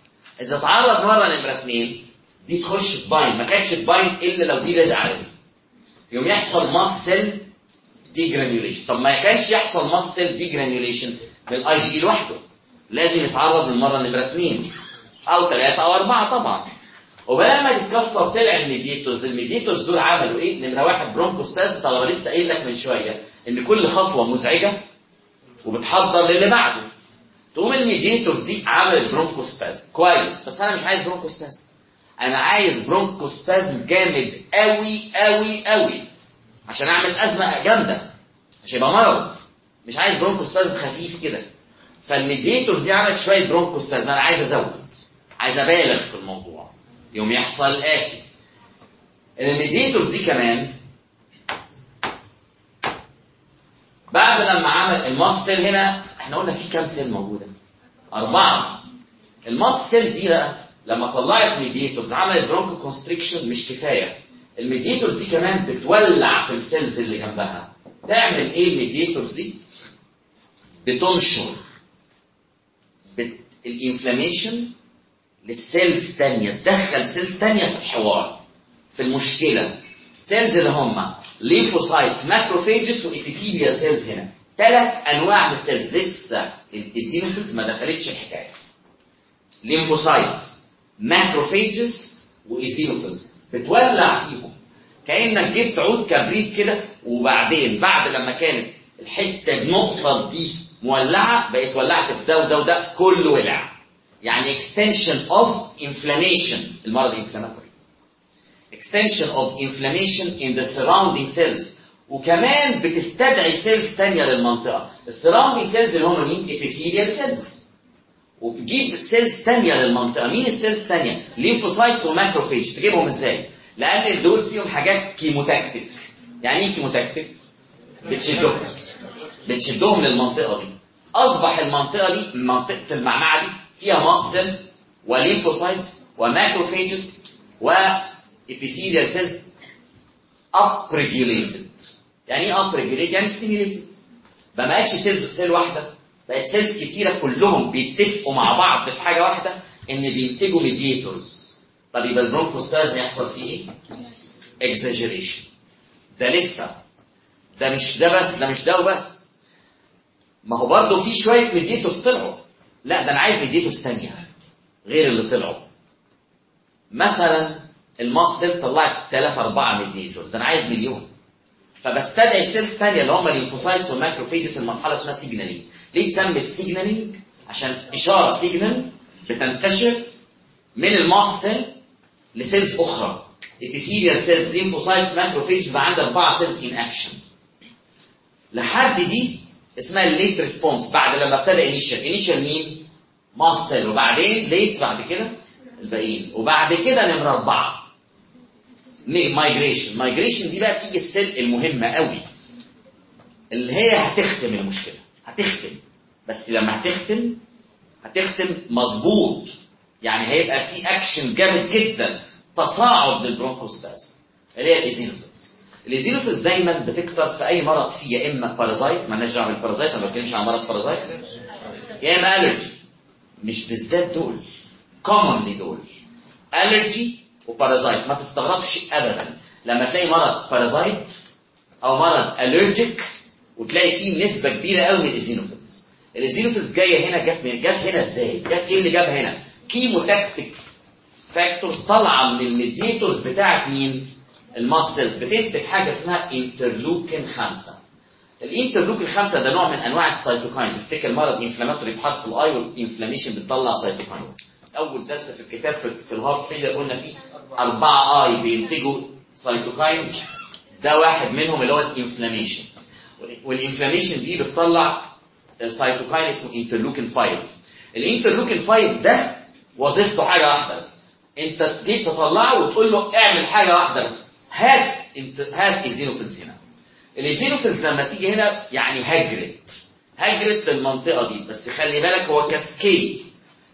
إذا اتعرض مرة نمرة اثنين دي تخش ت bind ما كانتش ت bind إلا لو دي لازقه دي يوم يحصل mast cell degranulation طب ما كانش يحصل mast cell degranulation بال IgE لوحده. لازم يتعرض للمره نمرة اثنين أو ثلاثة أو أربعة طبعا. وبدل ما تتكسر طلع ال mediators ال mediators دول عملوا إيه؟ نمره واحد bronchospasm طب أنا لسه قايل لك من شوية إن كل خطوة مزعجة وبتحضر للي بعده. تقوم الميديتورز دي عملت برونكوستاز كويس بس أنا مش عايز bronchospasm أنا عايز برونكوستاز جامد قوي قوي قوي عشان أعمل أزمة جامدة. عشان يبقى مرض. مش عايز برونكوستاز خفيف كده. فالميديتورز دي عملت شوية برونكوستاز أنا عايز أزود. عايز أبالغ في الموضوع. يوم يحصل الاتي ال mediators دي كمان بعد لما عمل ال mast cell هنا إحنا قلنا في كام cell موجودة؟ أربعة. ال mast cell دي بقى لما طلعت mediators عملت bronchoconstriction مش كفاية. ال mediators دي كمان بتولع في ال cells اللي جنبها. تعمل إيه ال mediators دي؟ بتنشر. ال inflammation لل cells تانية تدخل cells تانية في الحوار في المشكلة. cells اللي هم lymphocytes macrophages و epithelial cells هنا. ثلاث أنواع من ال cells. لسه ال eosinophils ما دخلتش الحكاية. lymphocytes macrophages و eosinophils بتولع فيهم. كأنك جبت عود كبريت كده وبعدين بعد لما كانت الحتة النقطة دي مولعة بقت ولعت في ده وده وده كله ولع. يعني extension of inflammation المرض inflammatory. Extension of inflammation in the surrounding cells. وكمان بتستدعي cells تانية للمنطقة. ال surrounding cells اللي هم مين? epithelial cells. وبتجيب cells تانية للمنطقة. مين ال cells التانية؟ lymphocytes و macrophage تجيبهم إزاي؟ لأن دول فيهم حاجات chemotactic يعني إيه chemotactic بتشدهم. بتشدهم للمنطقة دي. أصبح المنطقة دي منطقة المعمعة دي فيها mast cells و lymphocytes و macrophages و epithelial cells upregulated. يعني إيه upregulated يعني stimulated. ما بقتش cells cell واحدة بقت cells كتيرة كلهم بيتفقوا مع بعض في حاجة واحدة إن بينتجوا mediators طب يبقى ال bronchospasm هيحصل فيه إيه؟ exaggeration ده لسه. ده مش ده بس ده مش ده وبس. ما هو برضه في شوية mediators طلعوا. لا ده أنا عايز mediators ثانية غير اللي طلعوا. مثلا ال mast cell طلعت 3 4 mediators ده أنا عايز مليون. فبستدعي cells ثانية اللي هم ال lymphocytes وال macrophages المرحلة اسمها signaling ليه اتسمت signaling عشان إشارة signal بتنتشر من cell ل cells أخرى. epithelial cells lymphocytes macrophages عندها أربعة cells in action لحد دي اسمها ال late response بعد لما ابتدى initial initial مين؟ mast cell وبعدين late بعد كده الباقيين. وبعد كده نمرة أربعة. migration migration دي بقى تيجي ال cell المهمة قوي. اللي هي هتختم المشكلة. هتختم. بس لما هتختم هتختم مظبوط. يعني هيبقى في اكشن جامد جدا. تصاعد لل bronchospasm اللي هي ال eosinophils ال eosinophils دايما بتكتر في أي مرض فيه يا إما parasite مالناش دعوة بال parasite ما بتكلمش عن مرض parasite يا إما allergy مش بالذات دول commonly دول. allergy و parasite ما تستغربش ابدا. لما تلاقي مرض parasite أو مرض allergic وتلاقي فيه نسبة كبيرة قوي من ال eosinophils ال eosinophils جاية هنا جت من جت هنا إزاي؟ جت إيه اللي جابها هنا؟ chemotactic factors طالعة من ال mediators بتاعت مين؟ ال mast cells بتنتج حاجة اسمها interleukin 5 ال interleukin 5 ده نوع من أنواع ال cytokines افتكر مرض inflammatory بحرف ال I وال inflammation بتطلع cytokines أول درس في الكتاب في, في ال heart failure قلنا فيه أربعة I بينتجوا cytokines ده واحد منهم اللي هو ال inflammation وال inflammation دي بتطلع cytokine اسمه interleukin 5 ال interleukin 5 ده وظيفته حاجة واحدة بس. انت تيجي تطلعه وتقول له اعمل حاجة واحدة بس. هات هات eosinophils هنا ال eosinophils لما تيجي هنا يعني هجرت. هجرت للمنطقة دي. بس خلي بالك هو cascade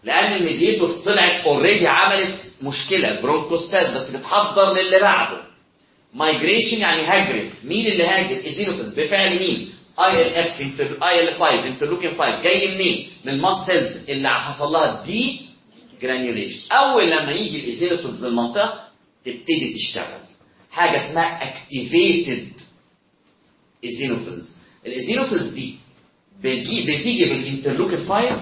لأن ال mediators طلعت already عملت مشكلة. bronchospasm بس بتحضر للي بعده. migration يعني هجرت. مين اللي هاجر؟ eosinophils بفعل مين؟ IL five IL 5 interleukin 5 جاي منين؟ من ال mast cells اللي حصل لها degranulation أول لما يجي ال eosinophils للمنطقه تبتدي تشتغل. حاجة اسمها activated eosinophils ال eosinophils دي بتيجي بال interleukin 5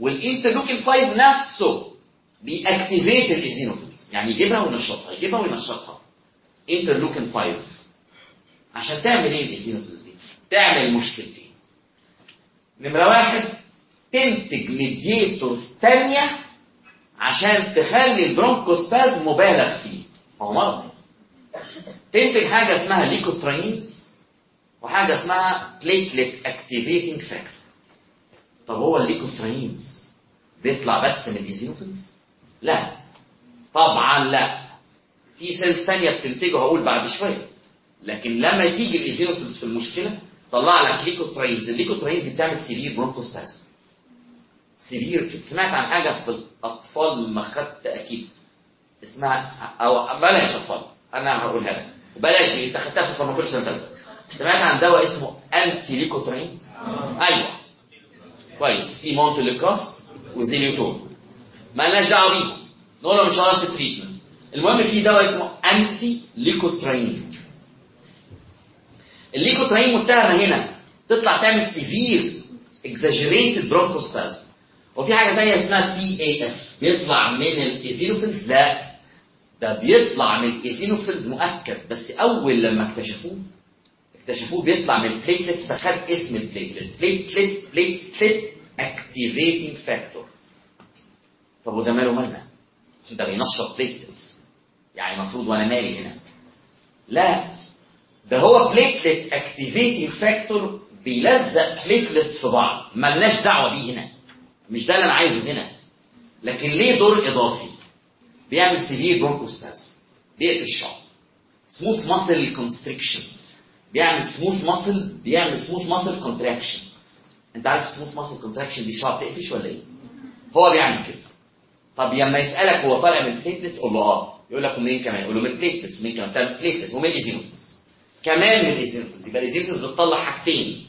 وال interleukin 5 نفسه بي activate ال eosinophils يعني يجيبها وينشطها يجيبها وينشطها. interleukin 5 عشان تعمل إيه ال eosinophils دي؟ تعمل مشكلتين. نمرة واحد تنتج mediators تانية عشان تخلي ال bronchospasm مبالغ فيه. هو مرض. تنتج حاجة اسمها leukotrienes وحاجة اسمها platelet activating factor طب هو ال leukotrienes بيطلع بس من ال eosinophils؟ لا. طبعا لا. في cells تانية بتنتجه هقول بعد شوية. لكن لما تيجي ال eosinophils في المشكلة طلع لك leukotrienes ال leukotrienes دي بتعمل severe bronchospasm severe سمعت عن حاجة في الأطفال ما خدت أكيد؟ اسمها أو بلاش أطفال. أنا هقولها لك. بلاش أنت خدتها في ال pharmacology سنة ثالثة سمعت عن دواء اسمه anti leukotriene أيوه. كويس. في montelukast و zileuton ما لناش دعوة بيهم نقول له مش هنعرف في ال treatment المهم في دواء اسمه anti leukotriene ال leukotriene متهمه هنا. تطلع تعمل severe exaggerated bronchospasm وفي حاجة ثانية اسمها PAF بيطلع من ال eosinophils لا ده بيطلع من ال eosinophils مؤكد بس أول لما اكتشفوه اكتشفوه بيطلع من ال platelet فخد اسم ال platelet platelet platelet activating factor طب وده ماله مالنا؟ عشان ده بينشط platelets يعني المفروض وأنا مالي هنا. لا ده هو platelet activating factor بيلزق platelets في بعض. ملناش دعوة بيه هنا. مش ده اللي أنا عايزه هنا. لكن ليه دور إضافي؟ بيعمل severe bronchospasm بيقفل الشعب smooth muscle constriction بيعمل smooth muscle بيعمل smooth muscle contraction انت عارف smooth muscle contraction دي شعب تقفش ولا إيه؟ هو بيعمل كده. طب لما يسألك هو طالع من ال platelets قول له آه. يقول لك ومنين كمان؟ يقول له من ال platelets ومنين كمان؟ طب ال platelets ومن ال eosinophils كمان من ال eosinophils يبقى ال eosinophils بتطلع حاجتين.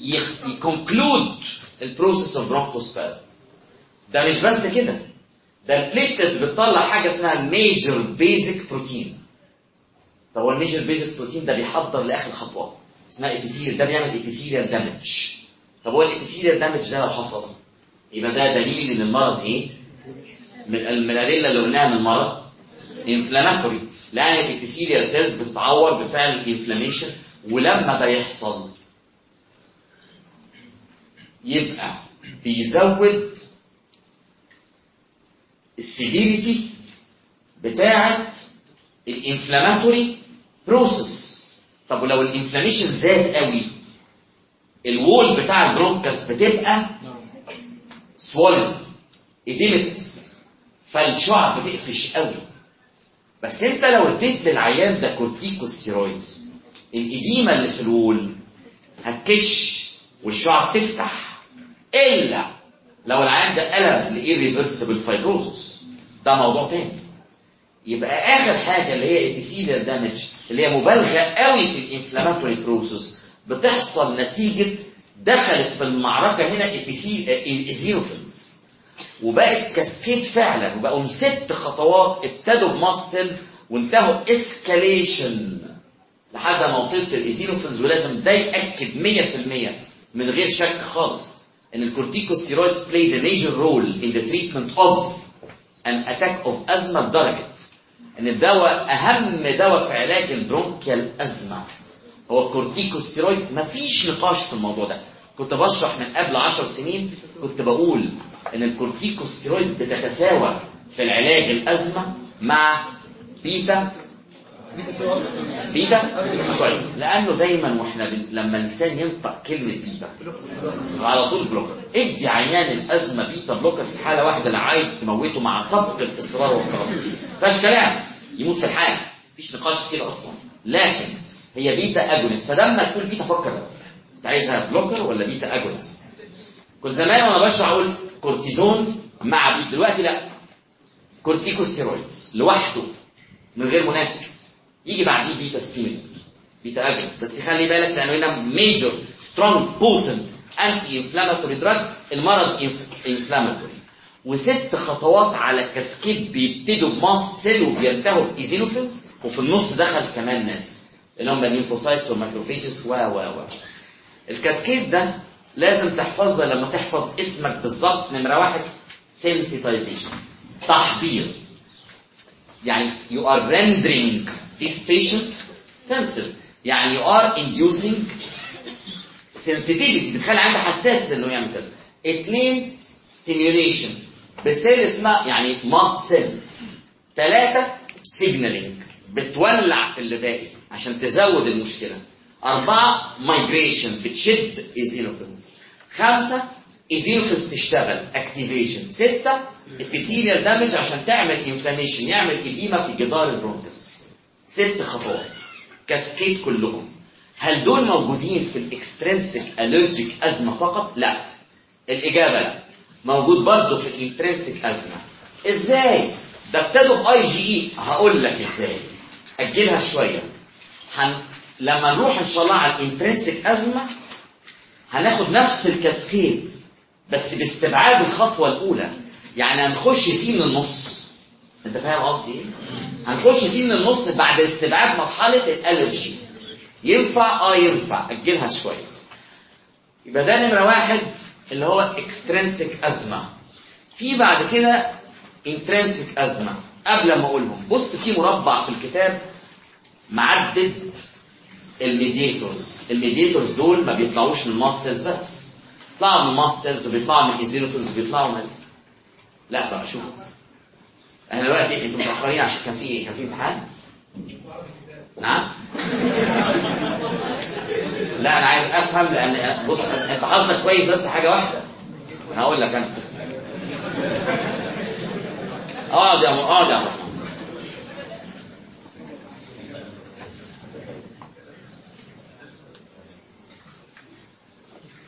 ي conclude ال process of bronchospasm ده مش بس كده. ده ال platelets بتطلع حاجة اسمها ال major basic protein طب هو ال major basic protein ده بيحضر لآخر خطوة. اسمها epithelial ده بيعمل epithelial damage طب هو ال epithelial damage ده لو حصل يبقى ده دليل إن المرض إيه؟ من الأدلة اللي قلناها من المرض inflammatory لأن ال epithelial cells بتتعور بفعل ال inflammation ولما ده يحصل يبقى بيزود ال severity بتاعة ال inflammatory process طب ولو ال inflammation زاد قوي ال wall بتاع ال bronchus بتبقى swollen edematous فالشعب بتقفش قوي. بس انت لو اديت للعيان ده corticosteroids الإديمة اللي في ال wall هتكش والشعب تفتح إلا لو العيان ده قلب ل irreversible fibrosis ده موضوع تاني. يبقى آخر حاجة اللي هي epithelial damage اللي هي مبالغة قوي في ال inflammatory process بتحصل نتيجة دخلت في المعركة هنا eosinophils وبقت cascade فعلا وبقوا ست خطوات ابتدوا ب mast cells وانتهوا escalation لحد ما وصلت ال eosinophils ولازم ده يأكد 100% من غير شك خالص. إن ال corticosteroids played a major role in the treatment of an attack of asthma لدرجه إن الدواء أهم دواء في علاج ال bronchial أزمة. هو ال corticosteroids مفيش نقاش في الموضوع ده. كنت بشرح من قبل عشر سنين كنت بقول إن ال corticosteroids بتتساوى في العلاج الأزمة مع beta beta كويس. لأنه دايما وإحنا بن... لما الإنسان ينطق كلمة بيتا على طول blocker ادي عيان الأزمة beta blocker في حالة واحدة لا عايز تموته مع سبق الإصرار والخلاص مفيهاش كلام. يموت في الحال. مفيش نقاش كده أصلا. لكن هي beta agonist فلما تقول بيتا فكر. أنت عايزها blocker ولا beta agonist كنت زمان وأنا بشرح أقول كورتيزون مع بيتا دلوقتي لا. corticosteroids لوحده من غير منافس. يجي بعديه beta stimulant beta agonist بس خلي بالك لأنه هنا major strong potent anti-inflammatory drug المرض inflammatory وست خطوات على cascade بيبتدوا ب mast cell وبينتهوا ب eosinophils وفي النص دخل كمان ناس اللي هم ال lymphocytes وال macrophages و و و ال cascade ده لازم تحفظه لما تحفظ اسمك بالظبط نمره واحد sensitization تحضير يعني you are rendering this patient sensitive. يعني you are inducing sensitivity. بتخلي عنده حساس إنه يعمل كذا. اثنين stimulation. ب cell اسمها يعني mast cell ثلاثة signaling. بتولع في اللي باقي عشان تزود المشكلة. أربعة migration. بتشد eosinophils خمسة eosinophils تشتغل activation ستة epithelial damage عشان تعمل inflammation يعمل إديمة في جدار ال bronchus ست خطوات. cascade كلهم هل دول موجودين في ال extrinsic allergic ازمه فقط؟ لا. الإجابة لا. موجود برضه في ال intrinsic ازمه إزاي؟ ده ابتدوا باي جي اي هقول لك إزاي. أجلها شوية. هن... لما نروح إن شاء الله على ال intrinsic ازمه هناخد نفس ال cascade بس باستبعاد الخطوة الأولى يعني هنخش فيه من النص. أنت فاهم قصدي إيه؟ هنخش فيه من النص بعد استبعاد مرحلة ال allergy ينفع؟ آه ينفع. أجلها شوية. يبقى ده نمرة واحد اللي هو extrinsic أزمة. في بعد كده intrinsic أزمة. قبل ما أقولهم. بص في مربع في الكتاب معدد ال mediators. ال mediators دول ما بيطلعوش من ال mast cells بس. بيطلعوا من ال mast cells وبيطلعوا من ال eosinophils وبيطلعوا من لا بقى شوفوا إحنا دلوقتي أنتوا متأخرين عشان كان في إيه كان في امتحان. نعم؟ لا أنا عايز أفهم لأن بص أنت حظك كويس بس حاجة واحدة. أنا هقول لك أنا بس. اقعد يا م- اقعد يا عم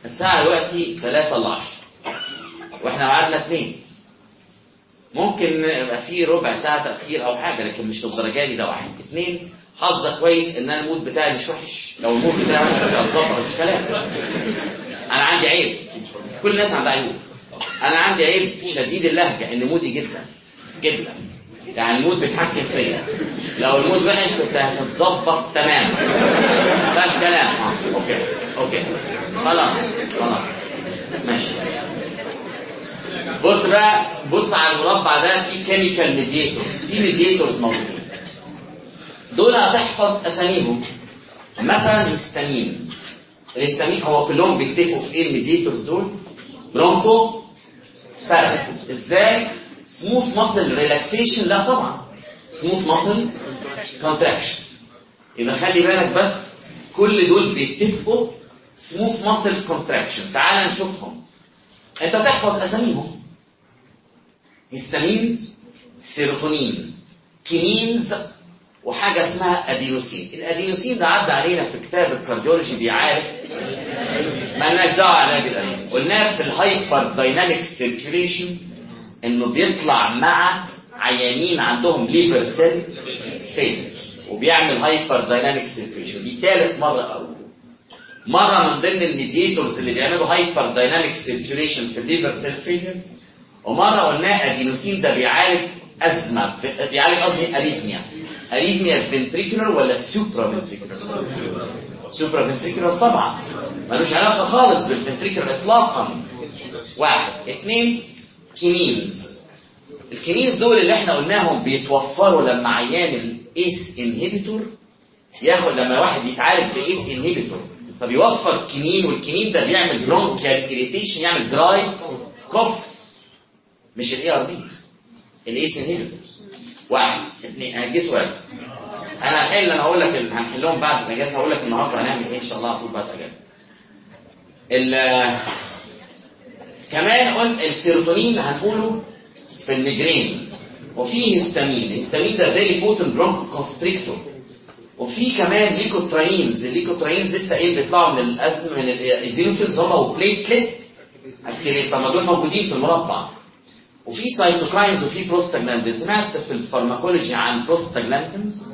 الساعة دلوقتي 3 الا 10 وإحنا ميعادنا 2 ممكن يبقى في ربع ساعة تأخير أو حاجة لكن مش للدرجة دي ده واحد. اتنين حظك كويس إن أنا ال mood بتاعي مش وحش. لو ال mood بتاعي وحش اتظبط مفيش كلام. أنا عندي عيب. كل الناس عندها عيوب. أنا عندي عيب شديد اللهجة إن moody جدا. جدا. يعني ال mood بيتحكم فيا. لو ال mood وحش كنت هتتظبط تمام مفيهاش كلام. آه okay. okay. خلاص خلاص. ماشي. بص بقى بص على المربع ده في chemical mediators في mediators موجودين. دول هتحفظ أساميهم. مثلا histamine ال histamine هو كلهم بيتفقوا في إيه ال mediators دول؟ bronchospasm إزاي؟ سموث ماسل ريلاكسيشن لا طبعا. smooth muscle contraction يبقى خلي بالك بس كل دول بيتفقوا smooth muscle contraction تعال نشوفهم. انت تحفظ أساميهم. histamine serotonin kinins وحاجة اسمها adenosine. ال adenosine ده عدى علينا في كتاب ال cardiology بيعالج. مالناش دعوة علاج الأدينوسين. قلناه في ال hyperdynamic circulation إنه بيطلع مع عيانين عندهم liver cell failure وبيعمل hyperdynamic circulation دي ثالث مرة مرة من ضمن ال mediators اللي بيعملوا hyperdynamic circulation في ال liver cell failure ومرة قلنا أدينوسين ده بيعالج أزمة بيعالج قصدي arrhythmia. arrhythmia ventricular ولا supraventricular supraventricular طبعا. ملوش علاقة خالص بال ventricular اطلاقا. واحد. اثنين kinins ال kinins دول اللي إحنا قلناهم بيتوفروا لما عيان ال ACE inhibitor ياخد لما واحد يتعالج ب ACE inhibitor فبيوفر kinin وال kinin ده بيعمل bronchial irritation يعمل dry cough مش ال ARBs ال ACE inhibitor واحد اثنين هدي سؤال. أنا هحل أنا هقول لك هنحلهم بعد الأجازة. هقول لك النهارده هنعمل إيه إن شاء الله طول بعد الأجازة. ال- كمان قلت السيروتونين هنقوله في ال migraine وفي histamine. ال histamine ده very potent bronchoconstrictor وفي كمان leukotrienes ال leukotrienes لسه إيه بيطلعوا من الاسم من ال eosinophils هم و platelet activating فما دول موجودين في المربع. وفي cytokines وفي بروستاجلاندينز سمعت في ال pharmacology عن prostaglandins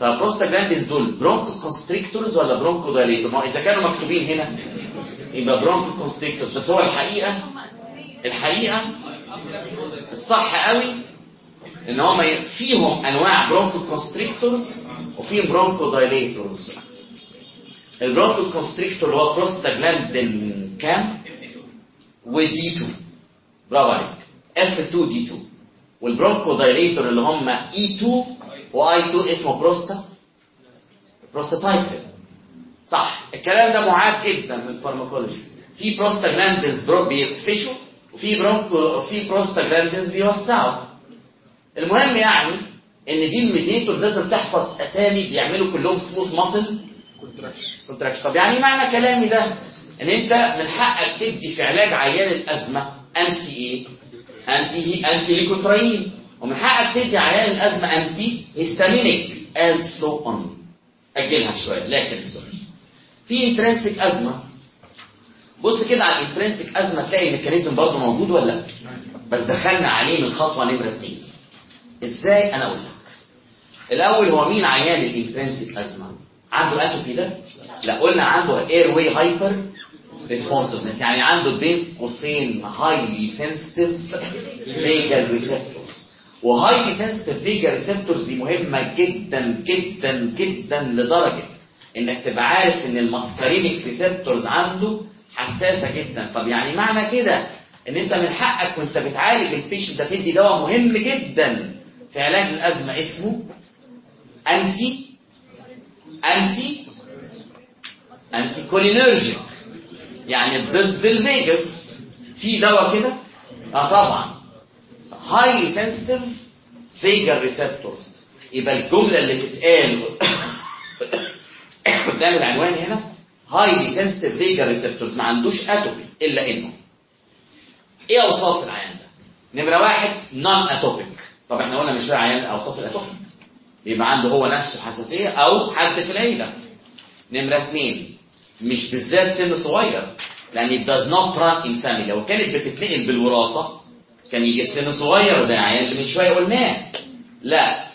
فال prostaglandins دول bronchoconstrictors ولا bronchodilator ما إذا كانوا مكتوبين هنا يبقى bronchoconstrictors بس هو الحقيقة الحقيقة الصح قوي إن هم فيهم أنواع bronchoconstrictors وفيهم bronchodilators ال bronchoconstrictor اللي هو بروستاجلاندين كام و D 2 برافو عليك F 2 D 2 وال bronchodilator اللي هم E 2 و I 2 اسمه prosta prostacyclin صح الكلام ده معاد جدا من ال pharmacology في prostaglandins bro بيقفشوا وفي broncho في بروستاجلاندينز بيوسعوا المهم يعني إن دي ال mediators لازم تحفظ أسامي بيعملوا كلهم smooth muscle contraction طب يعني معنى كلامي ده؟ إن أنت من حقك تدي في علاج عيان الأزمة anti إيه؟ anti anti-leukotriene ومن حقك تدي عيان الأزمة antihistaminic and so on أجلها شوية. لكن sorry في intrinsic asthma. بص كده على ال intrinsic asthma تلاقي ال mechanism برضه موجود ولا لأ؟ بس دخلنا عليه من خطوة نمرة اثنين إزاي أنا أقول لك الأول هو مين عيان ال intrinsic asthma؟ عنده atopy ده لا قلنا عنده airway hyperresponsiveness يعني عنده بين قوسين highly sensitive vagal receptors. و highly sensitive vagal receptors دي مهمة جدا جدا جدا لدرجة إنك تبقى عارف إن ال muscarinic receptors عنده حساسة جدا. طب يعني معنى كده إن أنت من حقك وأنت بتعالج ال patient ده تدي دواء مهم جدا. في علاج الأزمة اسمه anti anti anticholinergic يعني ضد ال vagus في دواء كده؟ آه طبعا. highly sensitive vagal receptors يبقى الجملة اللي بتتقال قدام العنوان هنا. highly sensitive vagal receptors ما عندوش atopy إلا إنه. إيه اوصاف العيان ده؟ نمرة واحد non-atopic طب إحنا قلنا مش عيان اوصاف ال atopic يبقى عنده هو نفسه حساسية أو حد في العيلة. نمرة اثنين مش بالذات سن صغير لأن it does not run in family. لو كانت بتتنقل بالوراثة كان يجي في سن صغير زي عيان اللي من شوية قلناه. لا.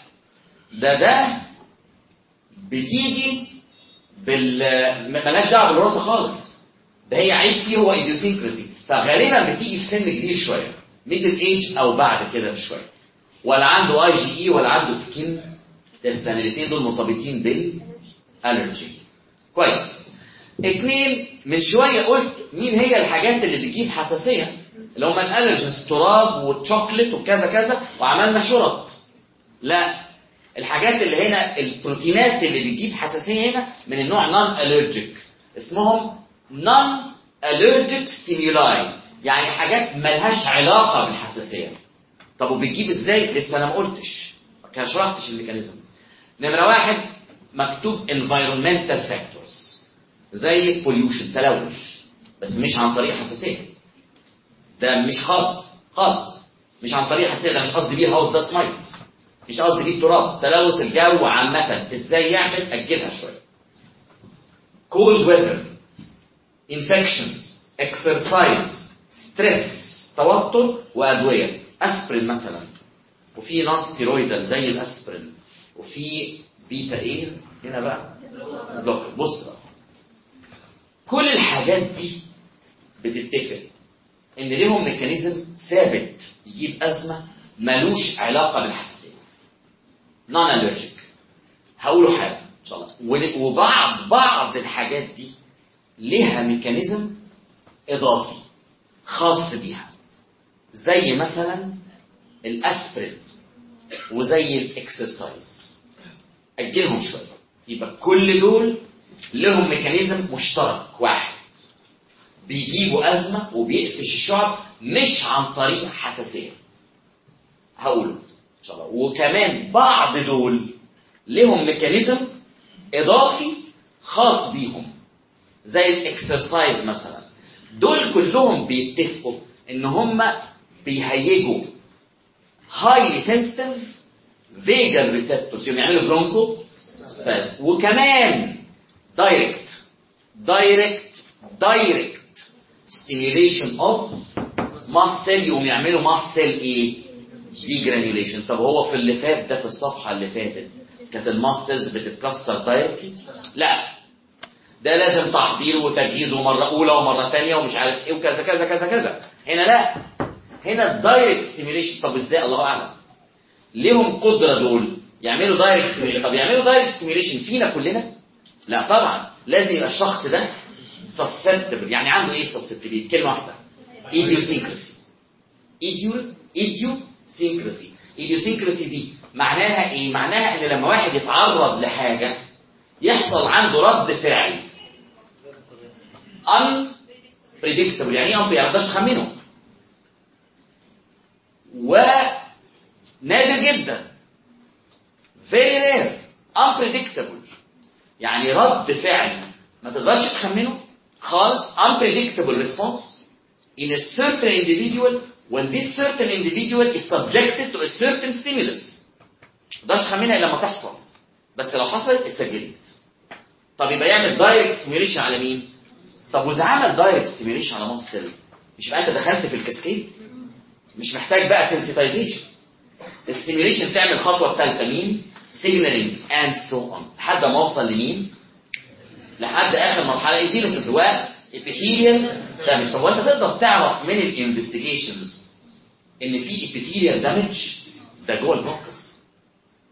ده ده بتيجي بال ملهاش دعوة بالوراثة خالص. ده هي عيب فيه هو idiosyncrasy فغالبا بتيجي في سن كبير شوية middle age أو بعد كده بشوية. ولا عنده اي جي اي ولا عنده skin test الاثنين دول مرتبطين بال allergy كويس. اتنين من شوية قلت مين هي الحاجات اللي بتجيب حساسية؟ اللي هم ال allergens تراب والشوكليت وكذا كذا وعملنا شرط. لا. الحاجات اللي هنا البروتينات اللي بتجيب حساسية هنا من النوع non-allergic اسمهم non-allergic stimuli يعني حاجات ملهاش علاقة بالحساسية. طب وبتجيب إزاي؟ لسه أنا ما قلتش. ما شرحتش ال mechanism. نمرة واحد مكتوب environmental factors زي pollution تلوث. بس مش عن طريق حساسية. ده مش خالص. خالص. مش عن طريق حساسية ده مش قصدي بيه house dust mite مش قصدي بيه التراب تلوث الجو عامة. إزاي يعمل؟ أجلها شوية. cold weather infections exercise stress توتر وأدوية. اسبرين مثلا. وفي non-steroidal زي الأسبرين. وفي بيتا إيه؟ هنا بقى. block. بص كل الحاجات دي بتتفق إن ليهم mechanism ثابت يجيب أزمة ملوش علاقة بالحساسية. non-allergic هقوله حاجة. إن شاء الله. وبعض بعض الحاجات دي ليها mechanism إضافي خاص بيها. زي مثلا الاسبرين وزي ال exercise. أجلهم شوية. يبقى كل دول لهم mechanism مشترك واحد. بيجيبوا أزمة وبيقفش الشعب مش عن طريق حساسية. هقوله إن شاء الله. وكمان بعض دول لهم mechanism إضافي خاص بيهم. زي ال exercise مثلا. دول كلهم بيتفقوا إن هم بيهيجوا highly sensitive vagal receptors يعملوا broncho وكمان direct direct direct of mast cell يقوم يعملوا cell إيه؟ degranulation. طب هو في اللي فات ده في الصفحة اللي فاتت كانت ال mast cells بتتكسر directly؟ لا. ده لازم تحضير وتجهيز ومرة أولى ومرة تانية ومش عارف إيه وكذا كذا كذا كذا. هنا لا. هنا ال direct stimulation طب إزاي؟ الله أعلم. ليهم قدرة دول. يعملوا direct stimulation طب يعملوا direct stimulation فينا كلنا؟ لا طبعا. لازم يبقى الشخص ده susceptible. يعني عنده إيه susceptibility كلمة واحدة. Idiosyncrasy. Idio idiosyncrasy. Idiosyncrasy دي معناها إيه؟ معناها إن لما واحد يتعرض لحاجة يحصل عنده رد فعل. Unpredictable. يعني إيه ما يقدرش يخمنه. ونادر جدا. Very rare. Unpredictable. يعني رد فعل ما تقدرش تخمنه خالص. Unpredictable response in a certain individual when this certain individual is subjected to a certain stimulus. ما تقدرش تخمنها إلا لما تحصل. بس لو حصلت اتسجلت طب يبقى يعمل direct stimulation على مين؟ طب وإذا عمل direct stimulation على mast cell مش يبقى أنت دخلت في ال cascade؟ مش محتاج بقى sensitization ال stimulation تعمل الخطوه الثالثه مين؟ signaling and so on لحد ما اوصل لمين؟ لحد آخر مرحلة. يزيل في الزواج epithelial damage. طب وأنت تقدر تعرف من ال investigations إن في epithelial damage ده جوه ال bronchus.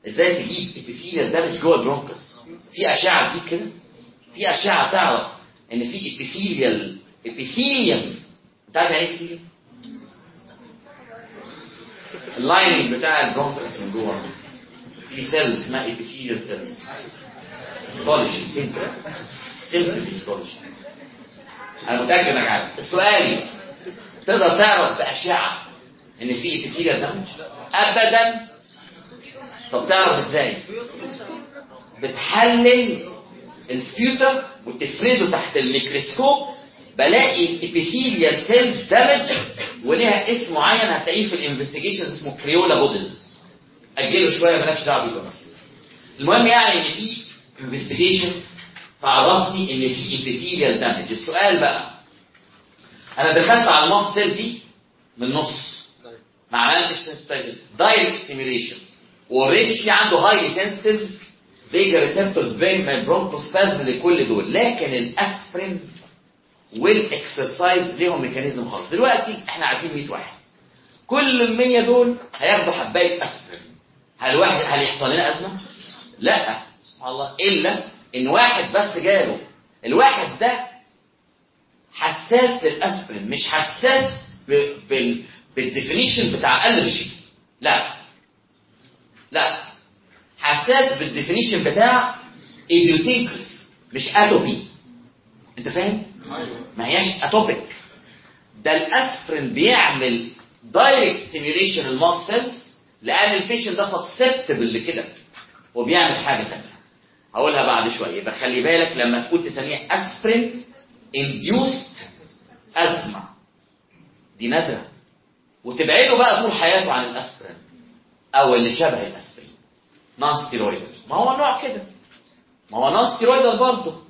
إزاي تجيب epithelial damage جوه ال bronchus؟ في أشعة تجيب كده؟ في أشعة تعرف إن في epithelial epithelium. أنت عارف يعني إيه؟ ال lining بتاع ال bronchus من جوه. في cells اسمها epithelial cells. histology simple simple histology أنا متأكد إنك عارف. السؤال تقدر تعرف بأشعة إن في epithelial damage ابدا. طب تعرف إزاي؟ بتحلل ال sputum وتفرده تحت الميكروسكوب بلاقي epithelial cells damage وليها اسم معين هتلاقيه في ال investigations اسمه Creola bodies أجله شوية مالكش دعوة بيه المهم يعني إن في investigation تعرفني إن في epithelial damage. السؤال بقى أنا دخلت على ال mast cell دي من النص. ما عملتش sensitization direct stimulation و already في عنده highly sensitive vagal receptors بين من bronchospasm لكل دول. لكن الاسبرين وال exercise ليهم mechanism خاص. دلوقتي إحنا قاعدين 100 واحد. كل ال 100 دول هياخدوا حباية اسبرين هل واحد هل يحصل لنا أزمة؟ لا. سبحان الله. إلا إن واحد بس جاله. الواحد ده حساس للاسبرين مش حساس. بال... بال definition بتاع allergy. لا. لا. حساس بال definition بتاع idiosyncrasy مش atopy. أنت فاهم؟ ما هياش atopic ده الاسبرين بيعمل direct stimulation ال mast cells لأن ال patient ده susceptible لكده وبيعمل حاجة ثانية هقولها بعد شوية. يبقى خلي بالك لما تقول تسميها aspirin induced أزمة دي نادرة. وتبعده بقى طول حياته عن الاسبرين أو اللي شبه الاسبرين non ما هو نوع كده. ما هو non برضه.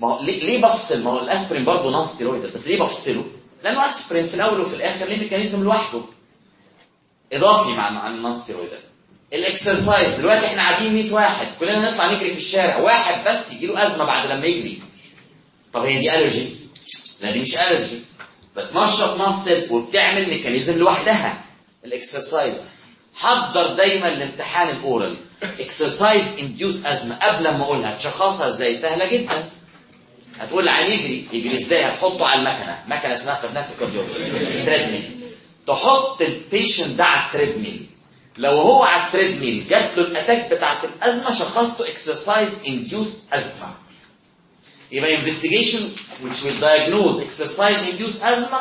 ما هو ليه, ليه بفصل؟ ما هو الأسبرين برضه non steroidal بس ليه بفصله؟ لأنه أسبرين في الأول وفي الآخر ليه mechanism لوحده؟ إضافي مع مع ال non steroidal ال exercise دلوقتي إحنا قاعدين 100 واحد كلنا نطلع نجري في الشارع واحد بس يجي له أزمة بعد لما يجري. طب هي دي allergy؟ لا دي مش allergy. بتنشط mast cell وبتعمل mechanism لوحدها. ال exercise. حضر دايما لامتحان ال oral. exercise induced أزمة قبل ما أقولها. تشخصها إزاي؟ سهلة جدا. هتقول عن يجري يجري إزاي هتحطه على المكنة. مكنة اسمها في ال cardiology. treadmill تحط ال patient ده على ال treadmill لو هو على ال treadmill جات له ال attack بتاعت الأزمة شخصته exercise induced أزمة. يبقى investigation which will diagnose exercise induced asthma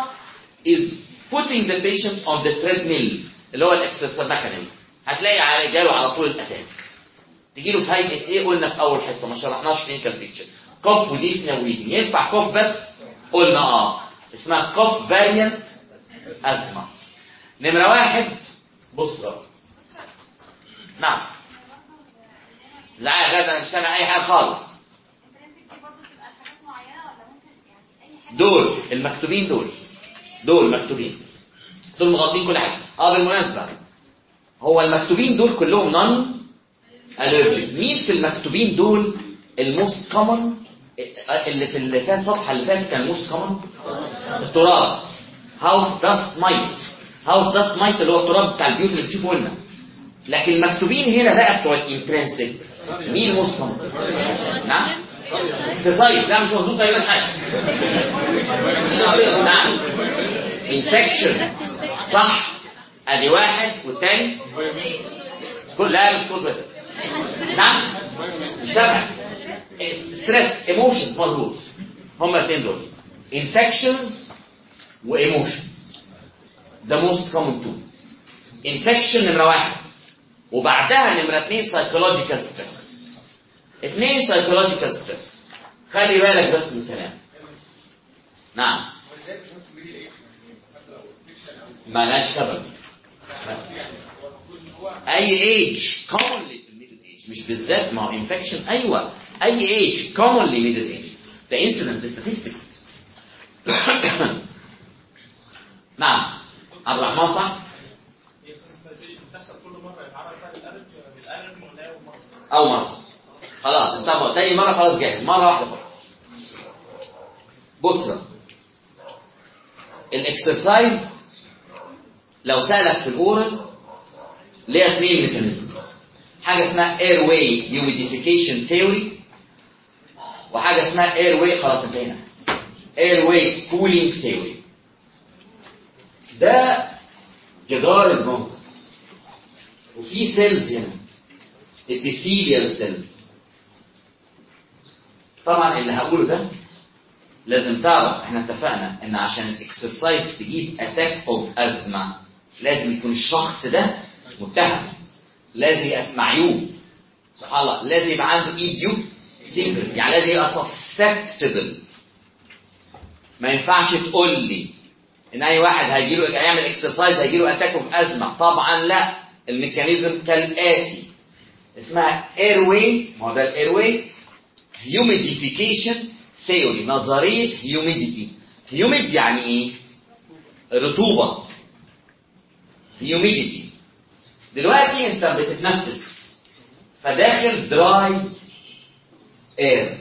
is putting the patient on the treadmill اللي هو ال exercise mechanism هتلاقي على جاله على طول ال attack تجي له في هيئة إيه؟ قلنا في أول حصة ما شرحناش clinical picture cough و dyspnea و wheezing ينفع cough بس قلنا آه. اسمها cough variant أزمة. نمرة واحد بص بقى نعم. لا غدا أنا مش سامع أي حاجة خالص. دول المكتوبين دول. دول مكتوبين. دول مغطين كل حاجة. آه بالمناسبة. هو المكتوبين دول كلهم non allergic مين في المكتوبين دول ال most common اللي في اللي فيها الصفحة اللي فاتت كان most common التراب. house dust mite house dust mite اللي هو التراب بتاع البيوت اللي بتشوفه لنا. لكن المكتوبين هنا بقى بتوع ال intrinsic مين ال most common نعم؟ exercise لا مش مظبوط ولا حاجة. نعم. infection صح. أدي واحد والتاني. كل لا مش cold نعم؟ سامع stress emotions مظبوط هما الاثنين دول infections و emotions ده most common two infection نمره واحد وبعدها نمره اثنين psychological stress اثنين psychological stress خلي بالك بس من الكلام. نعم. مالهاش سبب. أي age commonly في ال middle age مش بالذات ما هو infection أيوه. أي age commonly middle age ده incidence ده statistics. نعم. عبد الرحمن صح؟ أو مرض خلاص انت تاني مرة خلاص جاهز. مرة واحدة فقط بص بقى. ال exercise لو سألك في الاورال ليها اثنين mechanisms حاجة اسمها airway humidification theory وحاجة اسمها airway خلاص انتهينا. airway cooling theory ده جدار ال bronchus وفي cells هنا. epithelial cells. طبعا اللي هقوله ده لازم تعرف إحنا اتفقنا ان عشان ال exercise تجيب attack of asthma لازم يكون الشخص ده متهم. لازم يبقى معيوب. سبحان الله. لازم يبقى عنده idiosyncrasy يعني لازم يبقى ما ينفعش تقول لي إن أي واحد هيجي له هيعمل exercise هيجي له attack of asthma طبعا لا. ال mechanism كالآتي. اسمها airway ما هو ده ال airway humidification theory نظرية humidity humid يعني إيه؟ رطوبة. humidity دلوقتي أنت بتتنفس. فداخل dry air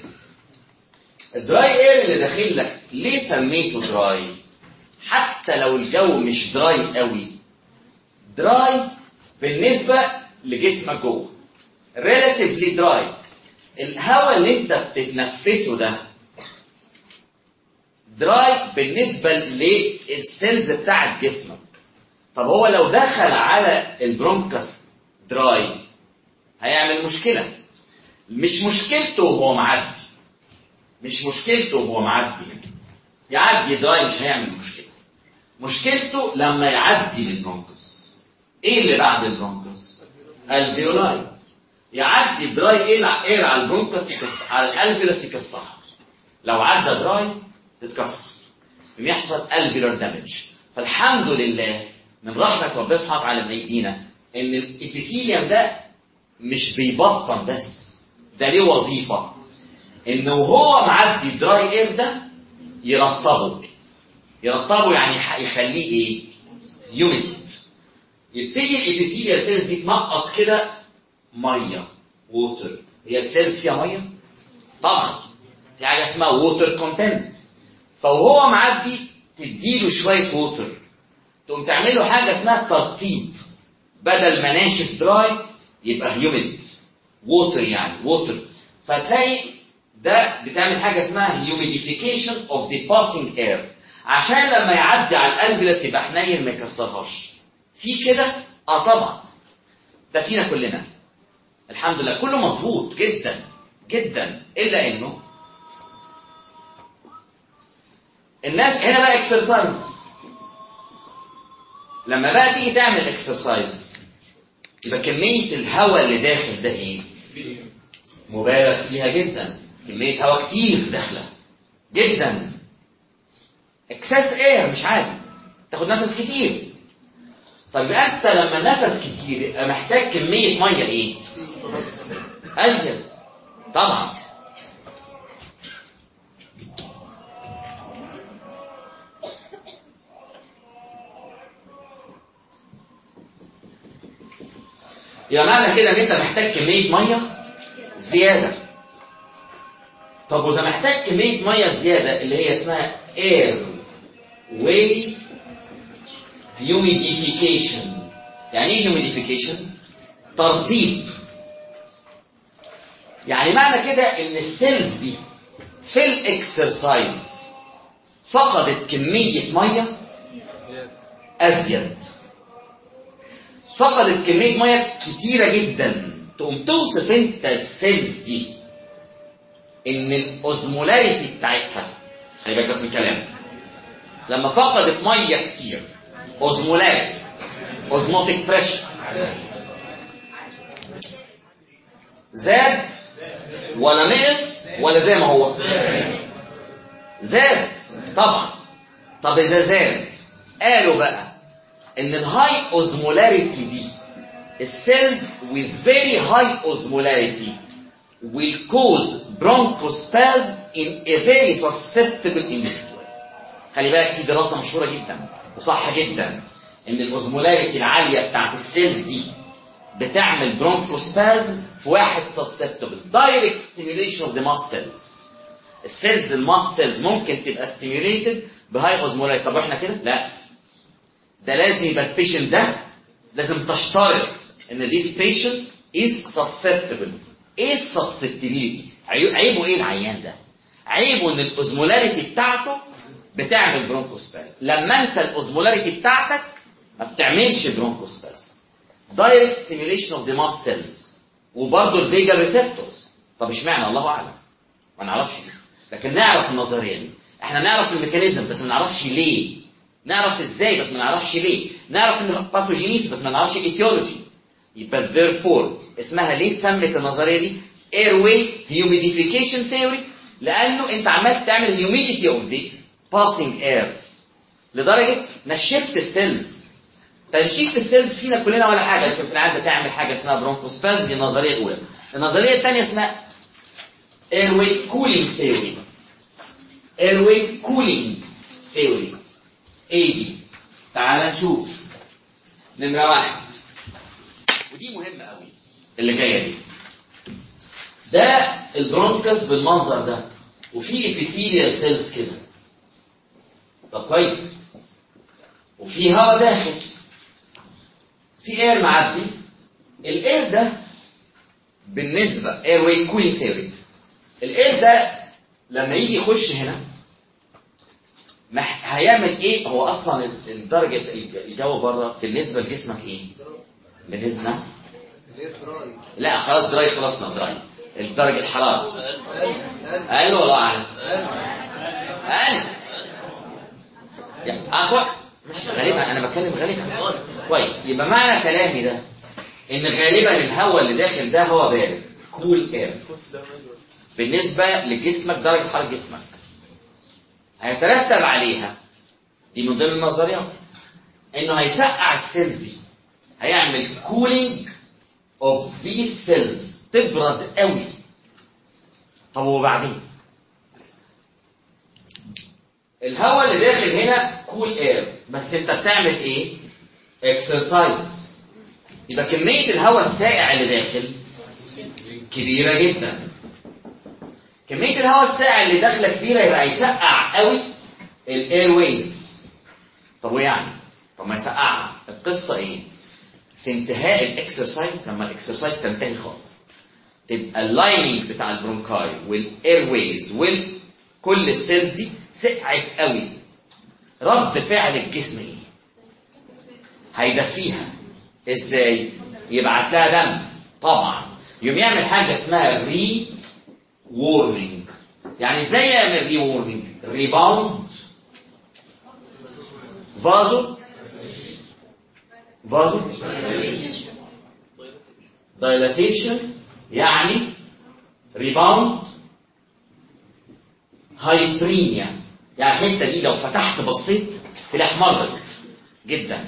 ال dry air اللي داخل لك؟ ليه سميته dry؟ حتى لو الجو مش dry قوي. dry بالنسبة لجسمك جوه. Relatively dry. الهواء اللي انت بتتنفسه ده dry بالنسبة لل cells بتاعت جسمك. طب هو لو دخل على ال bronchus dry هيعمل مشكلة. مش مشكلته وهو معدي. مش مشكلته وهو معدي. يعدي dry مش هيعمل مشكلة. مشكلته لما يعدي من ال bronchus إيه اللي بعد ال bronchus alveoli يعدي dry air air على ال bronchus على ال alveolus يكسرها لو عدى dry تتكسر. بيحصل alveolar damage. فالحمد لله من رحمة ربنا سبحانه وتعالى إن ال epithelium ده مش بيبطن بس. ده ليه وظيفة؟ إنه وهو معدي dry air ده يرطبه. يرطبه يعني يخليه إيه؟ humid يبتدي ال epithelial cells دي تنقط كده مية water هي ال cells فيها مية؟ طبعا. في حاجة اسمها water content فوهو معدي تديله شوية water تقوم تعمل له حاجة اسمها ترطيب. بدل ما ناشف dry يبقى humid water يعني water فتلاقي ده بتعمل حاجة اسمها humidification of the passing air عشان لما يعدي على ال alveolus يبقى حنين ما يكسرهاش. في كده؟ آه طبعا. ده فينا كلنا. الحمد لله. كله مظبوط. جدا. جدا. إلا إنه الناس هنا بقى exercise لما بقى تيجي تعمل exercise يبقى كمية الهواء اللي داخل ده إيه؟ مبالغ فيها جدا. كمية هواء كتير داخلة. جدا. excess air مش عادي تاخد نفس كتير. طيب انت لما نفس كتير يبقى محتاج كمية مية إيه؟ ازيد طبعا. يبقى معنى كده إن أنت محتاج كمية مية زيادة. طب وإذا محتاج كمية مية زيادة اللي هي اسمها air way humidification. يعني إيه humidification ترطيب. يعني معنى كده إن ال cells دي في ال exercise فقدت كمية مية أزيد. فقدت كمية مية كتيرة جدا. تقوم توصف انت ال cells دي إن ال osmolarity بتاعتها خلي بالك بس من الكلام لما فقدت مية كتير osmolarity osmotic pressure زاد ولا نقص ولا زي ما هو. زاد طبعا. طب إذا زاد قالوا بقى. ان ال high osmolarity دي ال cells with very high osmolarity will cause bronchospasm in a very susceptible individual. خلي بالك في دراسة مشهورة جدا وصح جدا إن ال osmolarity العالية بتاعت ال cells دي بتعمل bronchospasm في واحد susceptible direct stimulation of the muscles. ال cells ال mast cells ممكن تبقى stimulated ب high osmolarity طب وإحنا كده؟ لا. ده لازم يبقى ال patient ده لازم تشترط إن this patient is susceptible. إيه ال susceptibility عيبه إيه العيان ده؟ عيبه إن ال osmolarity بتاعته بتعمل bronchospasm لما أنت ال osmolarity بتاعتك ما بتعملش bronchospasm direct stimulation of the mast cells وبرضه ال vagal receptors طب اشمعنى؟ الله أعلم. ما نعرفش. لكن نعرف النظرية دي. إحنا نعرف ال mechanism بس ما نعرفش ليه. نعرف إزاي بس ما نعرفش ليه. نعرف إن pathogenesis بس ما نعرفش ال etiology يبقى therefore اسمها ليه اتسمت النظرية دي؟ Airway humidification theory لأنه أنت عمال تعمل humidity of the passing air. لدرجة نشفت ال cells تنشيف ال cells فينا كلنا ولا حاجة؟ لكن في العاده بتعمل حاجة اسمها bronchospasm دي النظرية الأولى. النظرية الثانية اسمها airway cooling theory. Airway cooling theory. إيه؟ دي تعال نشوف. نمرة واحد. ودي مهمة قوي اللي جاية دي. ده ال bronchus بالمنظر ده وفي epithelial cells كده. طب كويس. وفي هواء داخل. في air معدي. ال air ده بالنسبة airway cooling ال air ده لما يجي يخش هنا هيعمل إيه؟ هو أصلا درجه الجو بره بالنسبة لجسمك إيه؟ بالنسبة لا خلاص dry خلصنا dry الدرجه الحراره أقل ولا اعلى أقل اقوى مش غالبا أنا بتكلم غالبا كويس. يبقى معنى كلامي ده إن غالبا الهواء اللي داخل ده هواء بارد. cool air بالنسبة لجسمك درجة حرارة جسمك. هيترتب عليها. دي من ضمن النظريات إنه هيسقع ال cells دي هيعمل cooling of these cells. تبرد قوي. طب وبعدين؟ الهواء اللي داخل هنا cool air بس أنت بتعمل إيه؟ exercise يبقى كمية الهواء الساقع اللي داخل كبيرة جدا. كمية الهواء الساقع اللي داخلة كبيرة يبقى يسقع قوي ال airways طب ويعني؟ طب ما يسقعها. القصة إيه؟ في انتهاء ال exercise لما ال exercise تنتهي خالص تبقى ال lining بتاع ال bronchi وال airways وكل ال cells دي سقعت قوي. رد فعل الجسم إيه؟ هيدفيها. إزاي؟ يبعت لها دم. طبعا. يوم يعمل حاجة اسمها rewarming يعني إزاي يعمل rewarming rebound vaso vasodilatation يعني rebound hyperemia يعني الحتة دي لو فتحت بصيت تلاقي احمرت جدا.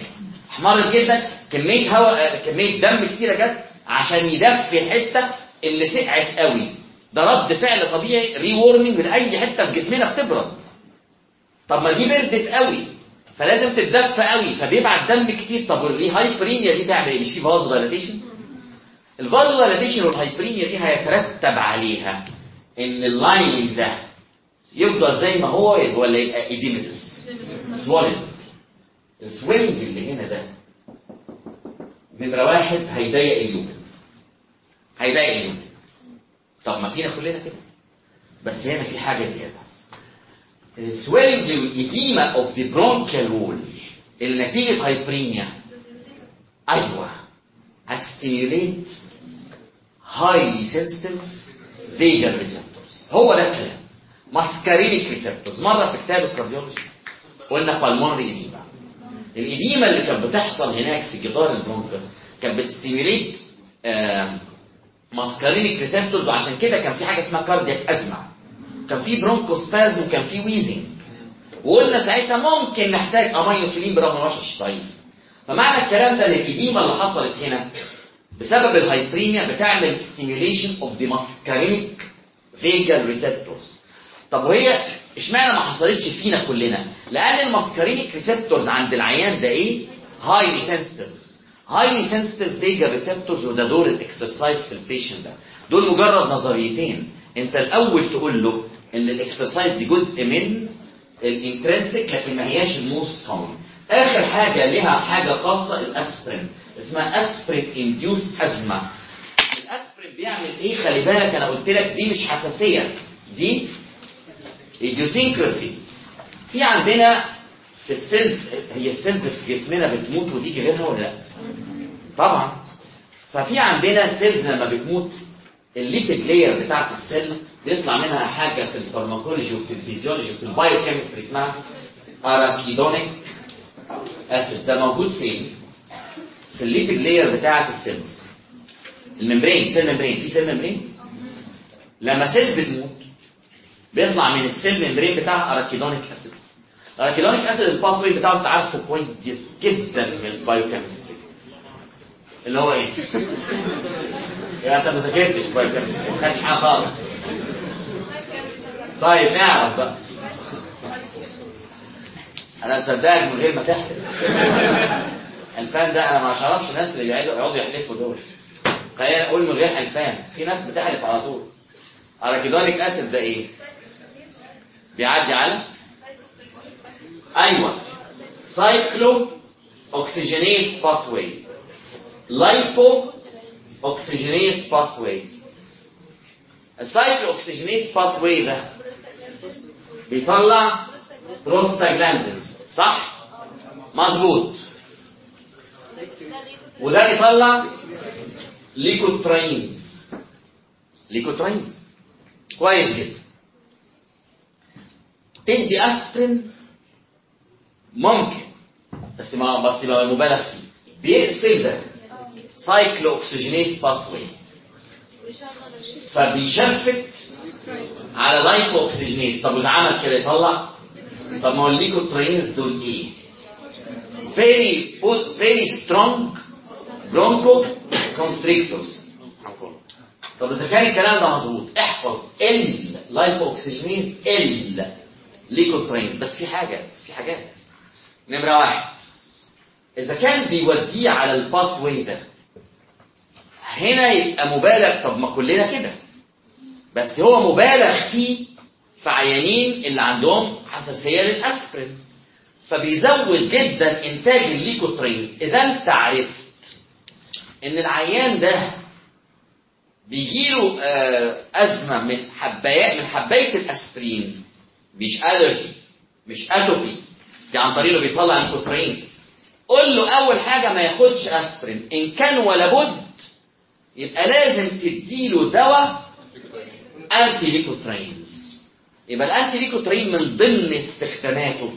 احمرت جدا. كمية هواء كمية دم كتيرة جت عشان يدفي الحتة اللي سقعت قوي. ده رد فعل طبيعي rewarming لاي حتة في جسمنا بتبرد. طب ما دي بردت قوي فلازم تتدفى قوي فبيبعت دم كتير. طب وال rehyperemia دي تعمل إيه؟ مش في vasodilatation ال vasodilatation وال hyperemia دي هيترتب عليها إن ال lining ده يفضل زي ما هو ولا يبقى edematous swelled ال swelling اللي هنا ده نمرة واحد هيضيق اليوم هيضيق اليوم طب ما فينا كلنا كده. بس هنا في حاجة زيادة. ال swelling وال edema of the bronchial wall اللي نتيجة hyperemia أيوه. هت stimulate highly sensitive vagal receptors هو ده الكلام. muscarinic receptors مرة في كتاب ال cardiology قلنا pulmonary edema ال edema اللي كانت بتحصل هناك في جدار ال bronchus كانت بت stimulate muscarinic receptors وعشان كده كان في حاجة اسمها cardiac asthma كان في bronchospasm وكان في wheezing وقلنا ساعتها ممكن نحتاج امينوفيلين برغم إنه وحش ضعيف فمعنى الكلام ده إن ال edema اللي حصلت هنا بسبب ال hyperemia بتعمل stimulation of the muscarinic vagal receptors طب وهي اشمعنى ما حصلتش فينا كلنا؟ لأن ال muscarinic receptors عند العيان ده إيه؟ highly sensitive highly sensitive vagal receptors وده دور ال exercise في ال patient ده. دول مجرد نظريتين. أنت الأول تقول له إن ال exercise دي جزء من ال intrinsic لكن ما هياش ال most common آخر حاجة لها حاجة خاصة الأسبرين. اسمها aspirin induced asthma الأسبرين بيعمل إيه؟ خلي بالك أنا قلت لك دي مش حساسية. دي idiosyncrasy في عندنا في ال cells هي ال cells في جسمنا بتموت وتيجي غيرها ولا لأ؟ طبعا. ففي عندنا cells لما بتموت ال lipid layer بتاعت ال cell بيطلع منها حاجة في ال pharmacology وفي الفيزيولوجي وفي ال biochemistry اسمها arachidonic acid ده موجود فين؟ في ال lipid layer بتاعت ال cells ال membrane cell membrane في cell membrane لما cells بتموت بيطلع من ال cell membrane بتاعها arachidonic acid arachidonic acid ال pathway بتاعه انت عارفه كويس جدا من ال biochemistry اللي هو إيه؟ يا انت ما ذاكرتش ما خدتش حاجة خالص. طيب نعرف بقى. أنا مصدقك من غير ما تحلف الحلفان ده أنا ما أعرفش الناس اللي يقعدوا يحلفوا دول. خلينا نقول من غير حلفان. في ناس بتحلف على طول. arachidonic acid ده إيه؟ بيعدي على؟ أيوه. cyclooxygenase pathway lipoxygenase pathway ال cyclooxygenase pathway ده بيطلع بروستاجلاندينز صح؟ مظبوط. وده يطلع leukotrienes leukotrienes كويس جدا. تدي أسبرين ممكن بس ما بس ما مبالغ فيه. بيقفل ده. cyclooxygenase pathway فبي shift على lipoxygenase طب واذا عمل كده يطلع؟ طب ما هو ال leukotrienes دول إيه؟ very potent very strong bronchoconstrictors طب إذا كان الكلام ده مظبوط احفظ ال lipoxygenase ال leukotrienes بس في حاجات في حاجات. نمرة واحد. إذا كان بيوديه على ال pathway ده هنا يبقى مبالغ. طب ما كلنا كده. بس هو مبالغ فيه في عيانين اللي عندهم حساسية للأسبرين فبيزود جدا إنتاج ال leukotrienes إذا أنت عرفت إن العيان ده بيجيله آه، أزمة من حبايات من حباية الأسبرين مش allergy مش atopy. دي عن طريقه بيطلع leukotrienes قول له أول حاجة ما ياخدش أسبرين إن كان ولا بد يبقى لازم تديله دواء anti leukotrienes يبقى ال anti leukotriene من ضمن استخداماته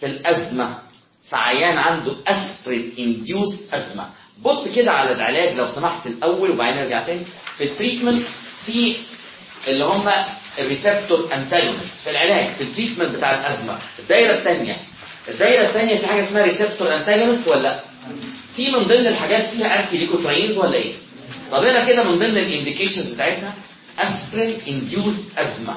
في الأزمة في عيان عنده aspirin induced asthma. بص كده على العلاج لو سمحت الأول وبعدين نرجع تاني. في ال treatment في اللي هم ال receptor antagonist في العلاج في ال treatment بتاع الأزمة. الدايرة الثانية الدايرة الثانية في حاجة اسمها receptor antagonist ولا؟ لا؟ في من ضمن الحاجات فيها anti leukotrienes ولا إيه؟ طب هنا كده من ضمن ال indications بتاعتها aspirin induced asthma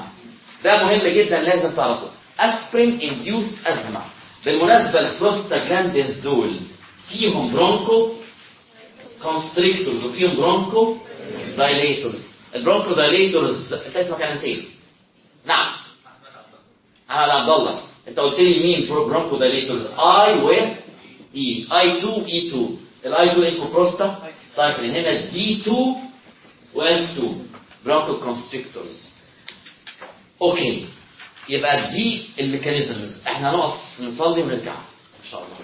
ده مهم جدا لازم تعرفه. aspirin induced asthma بالمناسبة البروستاجلاندينز دول فيهم bronchoconstrictors وفيهم bronchodilators ال bronchodilators أنت اسمك أنا نسيت نعم. احمد عبد الله أنت قلت لي مين bronchodilators E و I E 2 I 2 ال I 2 اسمه prosta cyclin هنا D 2 و F 2 bronchoconstrictors okay يبقى دي ال mechanisms. إحنا هنقف نصلي ونرجع. ان شاء الله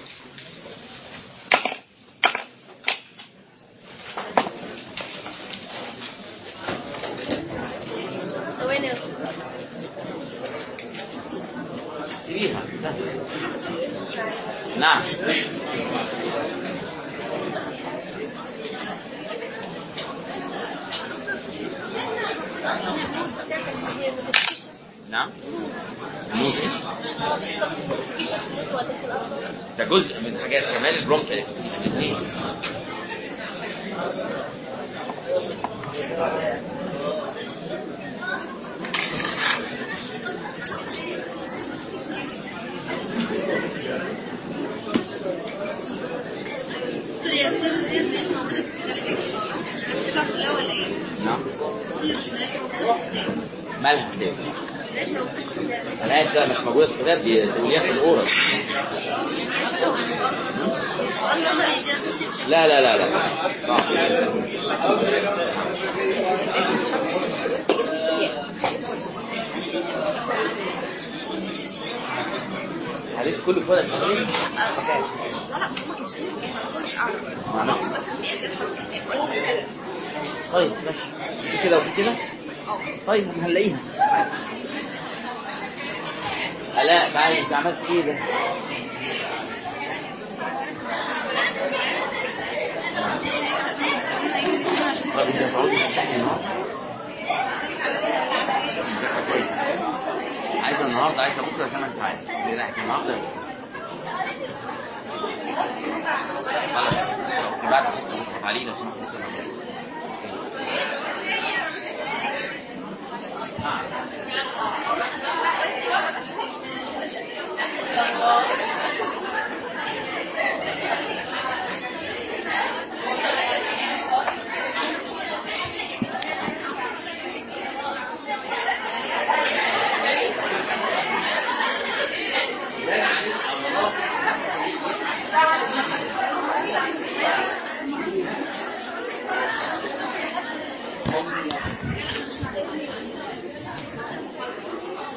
ثواني سيبيها سهل نعم نعم موز إيه؟ ده جزء من حاجات كمان البرونكال الاثنين هي السر دي مش موجودة في الكتاب الجديد بتاع في الأول إيه؟ نعم السر دي موجودة في الكتاب مالها كده العيش لا مش موجودة في الكتاب دي تقوليها في الأورال لا لا لا لا صعب حبيبتي كله ما عملتش طيب ماشي. في كده وفي كده؟ طيب هنلاقيها. لا تعالي أنت عملت إيه ده؟ طب انت كويس عايزة النهارده عايزة بكرة زي ما انت عايز اللي رايح النهارده. خلاص. لو تبعت لسه متعب عليه لو سمحت ممكن المدرسة